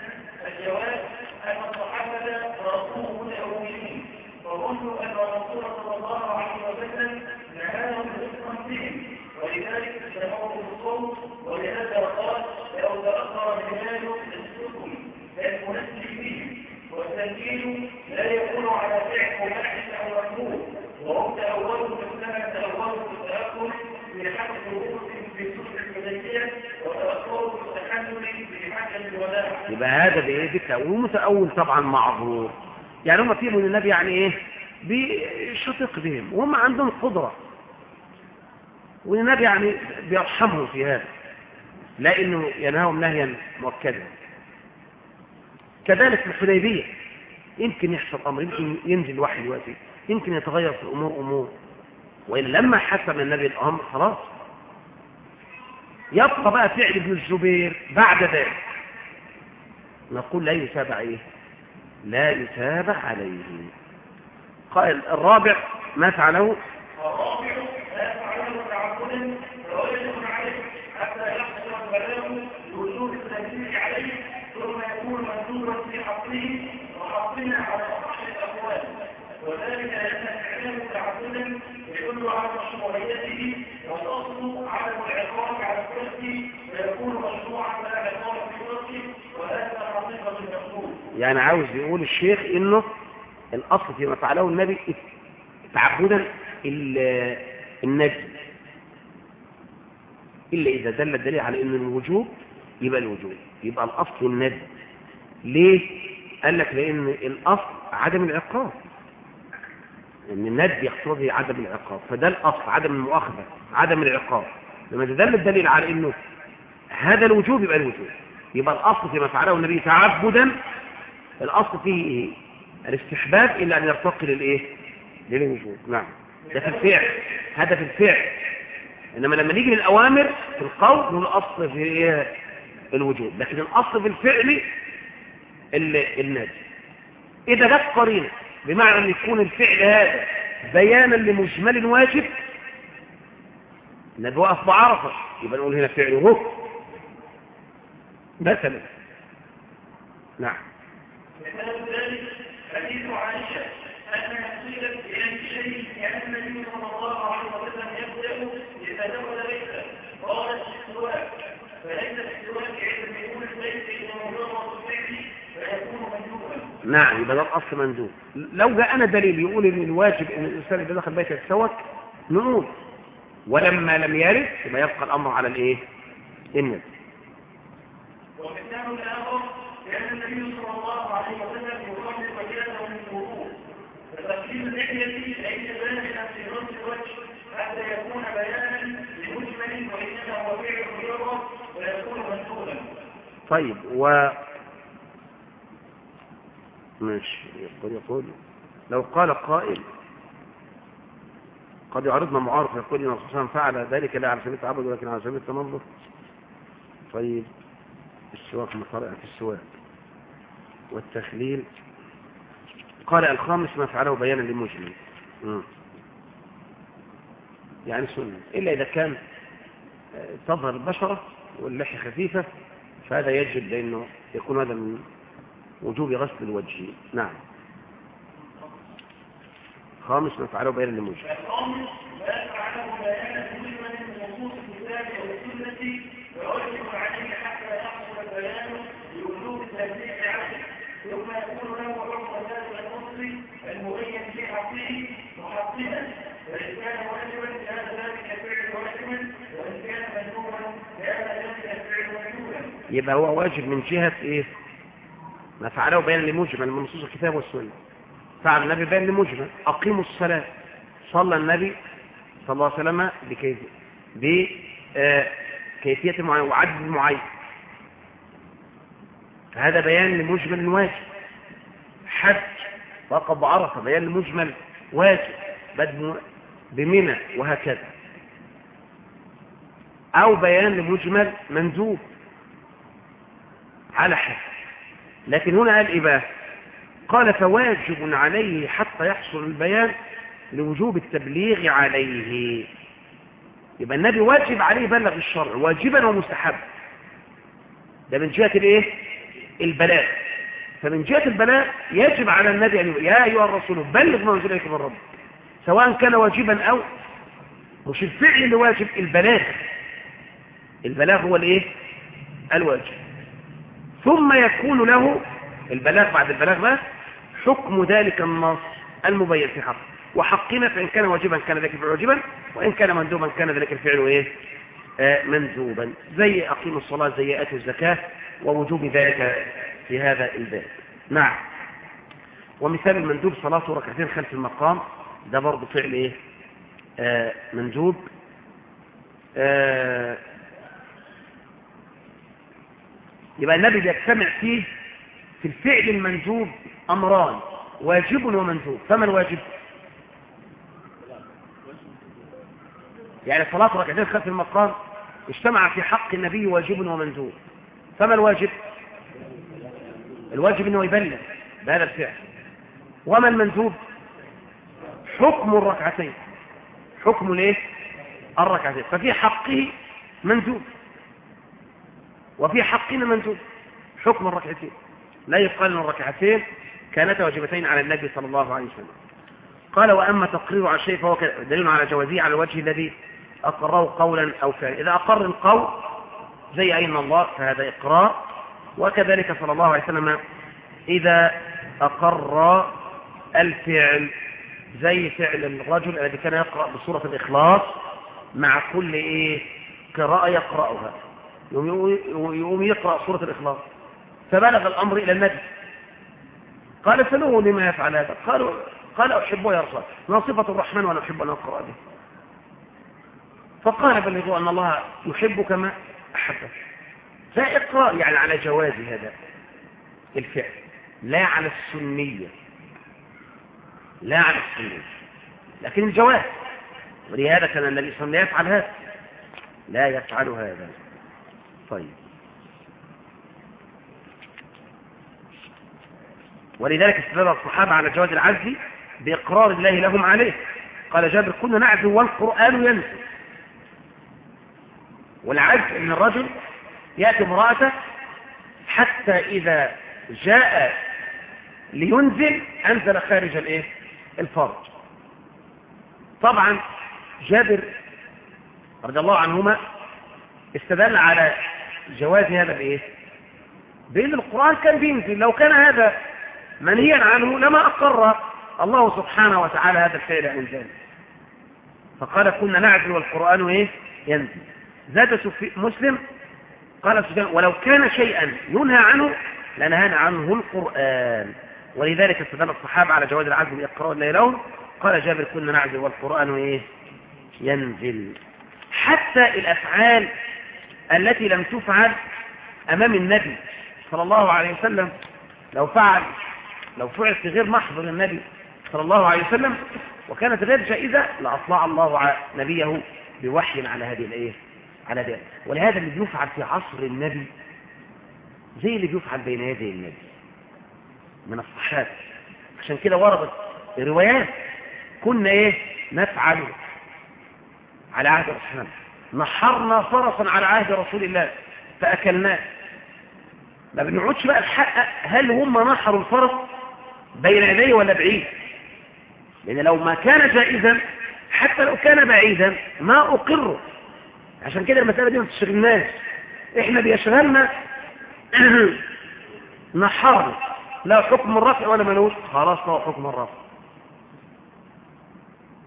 الجواب أن الصحابة رسوه متاولين وظنوا أن الرسول صلى الله عليه وسلم نهاهم رزقا بهم ولذلك سمعوا بالصوت ولهذا قال لو تأخر الرجال رزقكم للمنزل بهم والتنزيل لا يكون على فعل واحد أو مكروه وهم تأولوا كما تأولوا في التأكل من حق الوقوف في سوق الحديبية وتأثروا في التحمل في حاجة الوداع يبقى هذا بإيه؟ بالتأويل متأول طبعا معذور يعني هم فيهم النبي يعني إيه؟ بيشتق بهم. وهم عندهم قدرة. والنبي يعني بيرحمهم في هذا. لا إنه ينهاهم نهيا مؤكدا. كذلك الحديبية. يمكن يحصل أمر يمكن ينزل وحي دلوقتي يمكن يتغير في الأمور أمور. والا لما حسم النبي الأمر خلاص. يبقى بقى فعل ابن الزبير بعد ذلك. نقول لا يتابع إيه لا يتابع عليه. قائل الرابع ما فعله والرابع لا يفعله تعبدا ويجب عليه حتى يحصل البلاغ لوجود التنزيل عليه ثم يكون منزولا في حقه وحقنا على اصح الاقوال وذلك لأن فعله تعبدا يدل على مشروعيته والاصل عدم العقاب على الترك فيكون مشروعا لا عقاب في الترك وهذا حقيقه المقصود يعني عاوز يقول الشيخ إنه الأصل فيما فعله النبي تعبدا ال- النجم إلا إذا دل الدليل على إن الوجوب يبقى الوجوب يبقى الأصل الندب ليه؟ قال لك لأن الأصل عدم العقاب. إن الندب يقتضي عدم العقاب فده الأصل عدم المؤاخذة عدم العقاب. لما تدل الدليل على إنه هذا الوجوب يبقى الوجوب. يبقى الأصل فيما فعله النبي تعبدا الأصل فيه إيه؟ الاستحباب إلا أن يرتقي للإيه؟ للوجوب نعم. ده في الفعل. هذا في الفعل. إنما لما نيجي للأوامر في القول نقول الأصل في إيه؟ الوجوب لكن الأصل في الفعل ال- النادي إذا جت قرينة بمعنى أن يكون الفعل هذا بيانا لمجمل واجب النبي وقف بعرفه يبقى نقول هنا فعل ركن مثلا. نعم. مثال ذلك حديث عائشة أنها سئلت شيء كان النبي صلى الله عليه وسلم يبدأ إذا دخل بيته قالت السواك فليس السواك عند البيت إنه مجرد الفعل فيكون مندوبا. نعم يبقى ده الأصل مندوب. لو جاءنا دليل يقول إن الواجب إن الإنسان إذا دخل بيته يتسوك نقول. ولما لم يرد يبقى يبقى الأمر على الإيه؟ النبي. ومثال الآخر كان النبي صلى الله عليه وسلم يصلي وجهه من الوضوء فتقليل اللحية ليس بارزا في نص الوجه حتى يكون بيانا لمجمل وإنما هو فعل مجرد ويكون مندوبا طيب و ماشي يقول يقول لو قال قائل قد يعرضنا معارض يقول إن الرسول فعل ذلك لا على سبيل التعبد ولكن على سبيل التنظر طيب السواك مطرقة السواك. والتخليل قال الخامس ما فعله بيانا لمجمل مم. يعني سنة. إلا إذا كان آه، تظهر البشرة واللحية خفيفة فهذا يجب لأنه يكون هذا من وجوب غسل الوجه. نعم. خامس ما فعله بيانا لمجمل الخامس مجمل من نصوص الكتاب والسنة ويجب عليه حتى يحصل البيان لوجوب التنزيل عليه ثم يكون له حكم ذات النص المبين في حقه محققا فإن كان واجبا كان ذلك الفعل واجبا وإن كان مندوبا كان ذلك الفعل مندوبا يبقى هو واجب من جهة إيه؟ ما فعله بيانا لمجمل من نصوص الكتاب والسنة. فعل النبي بيان لمجمل أقيموا الصلاة. صلى النبي صلى الله عليه وسلم بكيفية بكيفية معينة وعدد معين. هذا بيان لمجمل واجب. حج وقف بعرفة بيان لمجمل واجب. بدء بمنى وهكذا. أو بيان لمجمل مندوب. على حد. لكن هنا قال بقى؟ قال فواجب عليه حتى يحصل البيان لوجوب التبليغ عليه. يبقى النبي واجب عليه يبلغ الشرع واجبا ومستحب ده من جهة الإيه؟ البلاغ فمن جهة البلاغ يجب على النبي أن يقول يا أيها الرسول بلغ ما أنزل إليك من ربك. سواء كان واجبا أو مش الفعل اللي واجب البلاغ. البلاغ هو الإيه؟ الواجب. ثم يكون له البلاغ بعد البلاغ بقى حكم ذلك النص المبين في حقه وحقنا فإن كان واجبا كان ذلك الفعل واجبا وإن كان مندوبا كان ذلك الفعل إيه؟ آه مندوبا زي أقيم الصلاة زي أتوا الزكاة ووجوب ذلك في هذا الباب. نعم. ومثال المندوب صلاة ركعتين خلف المقام ده برضه فعل إيه؟ آه مندوب آه يبقى النبي بيجتمع فيه في الفعل المندوب أمران واجب ومندوب فما الواجب يعني صلاة ركعتين خلف المقام اجتمع في حق النبي واجب ومندوب فما الواجب الواجب إنه يبلغ بهذا الفعل. وما المندوب حكم الركعتين. حكم الايه الركعتين. ففي حقه مندوب وفي حقنا مندوب حكم الركعتين. لا يقال الركعتين كانتا واجبتين على النبي صلى الله عليه وسلم. قال وأما تقرير على الشيء فهو دليل على جوازه على الوجه الذي اقره قولا أو فعلا. إذا أقر القول زي أين الله فهذا إقرار. وكذلك صلى الله عليه وسلم إذا أقر الفعل زي فعل الرجل الذي كان يقرأ بسورة الإخلاص مع كل إيه؟ قراءة يقرأها. يقوم يقرأ سورة الإخلاص. فبلغ الأمر إلى النبي. قال سلوه لما يفعل هذا. قالوا قال أحبه يا رسول الله. صفة الرحمن وأنا أحب أن أقرأ به؟ فقال بلغوا أن الله يحب كما أحبه فإقراء يعني على جواز هذا الفعل. لا على السنية. لا على السنية. لكن الجواز. ولهذا كان النبي صلى الله عليه وسلم لا يفعل هذا. لا يفعل هذا. طيب. ولذلك استدل الصحابة على جواز العزل بإقرار الله لهم عليه. قال جابر كنا نعزل والقرآن ينزل. والعزل إن الرجل يأتي امرأته حتى إذا جاء لينزل أنزل خارج الإيه؟ الفرج. طبعا جابر رضي الله عنهما استدل على جواز هذا بإيه؟ بإن القرآن كان بينزل لو كان هذا منهيا عنه لما أقر الله سبحانه وتعالى هذا الفعل انزال فقال كنا نعزل والقرآن إيه؟ ينزل. زاد مسلم قال سفيان ولو كان شيئا ينهى عنه لنهانا عنه القرآن. ولذلك استدل الصحابة على جواز العزل بإقرار الله لهم. قال جابر كنا نعزل والقرآن إيه؟ ينزل. حتى الأفعال التي لم تفعل أمام النبي صلى الله عليه وسلم. لو فعل لو فعل في غير محضر النبي صلى الله عليه وسلم وكانت غير جائزة لأطلع الله نبيه بوحي على هذه الآية على ذلك. ولهذا اللي بيفعل في عصر النبي زي اللي بيفعل بين يدي النبي من الصحابة. عشان كده وردت روايات كنا إيه؟ نفعل على عهد الرحمن نحرنا فرسا على عهد رسول الله فأكلناه. ما بنقعدش بقى نحقق هل هم نحروا الفرس بين يديه ولا بعيد. لأن لو ما كان جائزا حتى لو كان بعيدا ما أقره عشان كده المسألة دي ما تشغلناش. إحنا بيشغلنا نحرنا لا حكم الرفع ولا ملوش خلاص له حكم الرفع.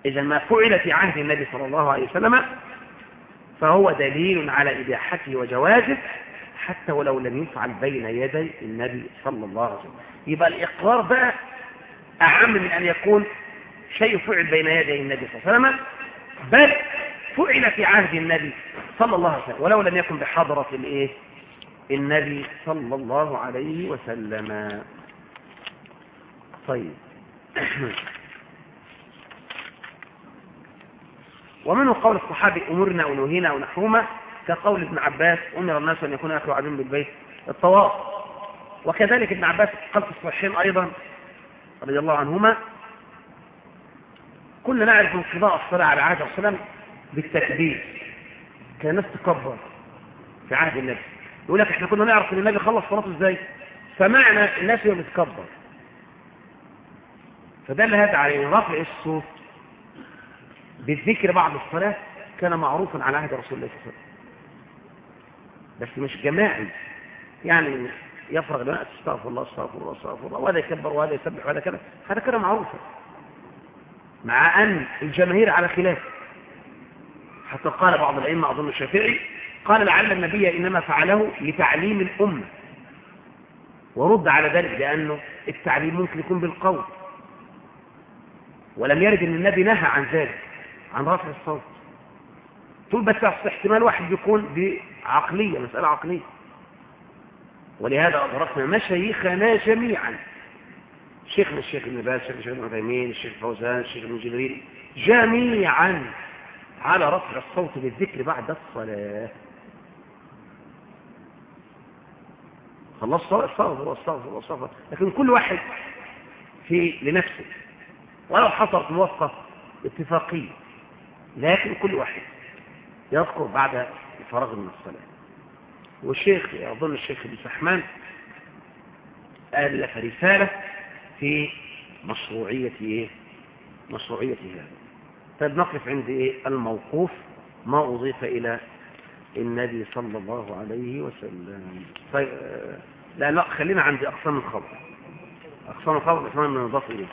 إذا ما فعل في عهد النبي صلى الله عليه وسلم فهو دليل على إباحته وجوازه حتى ولو لم يفعل بين يدي النبي صلى الله عليه وسلم. يبقى الإقرار بقى أعم من أن يكون شيء فعل بين يدي النبي صلى الله عليه وسلم بل فعل في عهد النبي صلى الله عليه وسلم ولو لم يكن بحضرة الإيه؟ النبي صلى الله عليه وسلم. طيب. ومنه قول الصحابي أمرنا أو نهينا أو نحوما كقول ابن عباس أمر الناس أن يكون آخر عدم بالبيت الطواف. وكذلك ابن عباس قال في الصحيحين أيضا رضي الله عنهما كنا نعرف انقضاء الصلاة على عهد الصلاة بالتكبير كان الناس تكبر في عهد النبي. يقول لك إحنا كنا نعرف أن النبي خلص صلاته إزاي؟ فمعنى الناس يوم بتكبر فدل هذا على رفع الصوت بالذكر بعد الصلاة كان معروفا على عهد رسول الله صلى الله عليه وسلم. بس مش جماعي. يعني يفرغ الماء استغفر الله استغفر الله استغفر الله وهذا يكبر وهذا يسبح وهذا كذا. هذا كان معروفا مع أن الجماهير على خلاف. حتى قال بعض الأئمة أظن الشافعي قال لعل النبي إنما فعله لتعليم الأمة. ورد على ذلك بأنه التعليم ممكن يكون بالقول. ولم يرد أن النبي نهى عن ذلك. عن رفع الصوت. تقول بس احتمال واحد يكون بعقلية مسألة عقلية. ولهذا أدركنا مشايخنا جميعا شيخنا الشيخ ابن باز الشيخ الشيخ ابن الشيخ فوزان الشيخ ابن جبريل جميعا على رفع الصوت بالذكر بعد الصلاة. خلص استغفر واستغفر واستغفر لكن كل واحد في لنفسه. ولو حصلت موافقة اتفاقية. لكن كل واحد يذكر بعد الفراغ من الصلاة. والشيخ أظن الشيخ ابن سحمان ألف رسالة في مشروعية إيه؟ مشروعية هذا. طيب نقف عند إيه؟ الموقوف. ما أضيف إلى النبي صلى الله عليه وسلم. طيب لا لا خلينا عند أقسام الخبر. أقسام الخبر من نضاف إليه.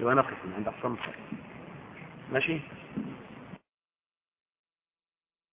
يبقى نقف عند أقسام الخبر. ماشي؟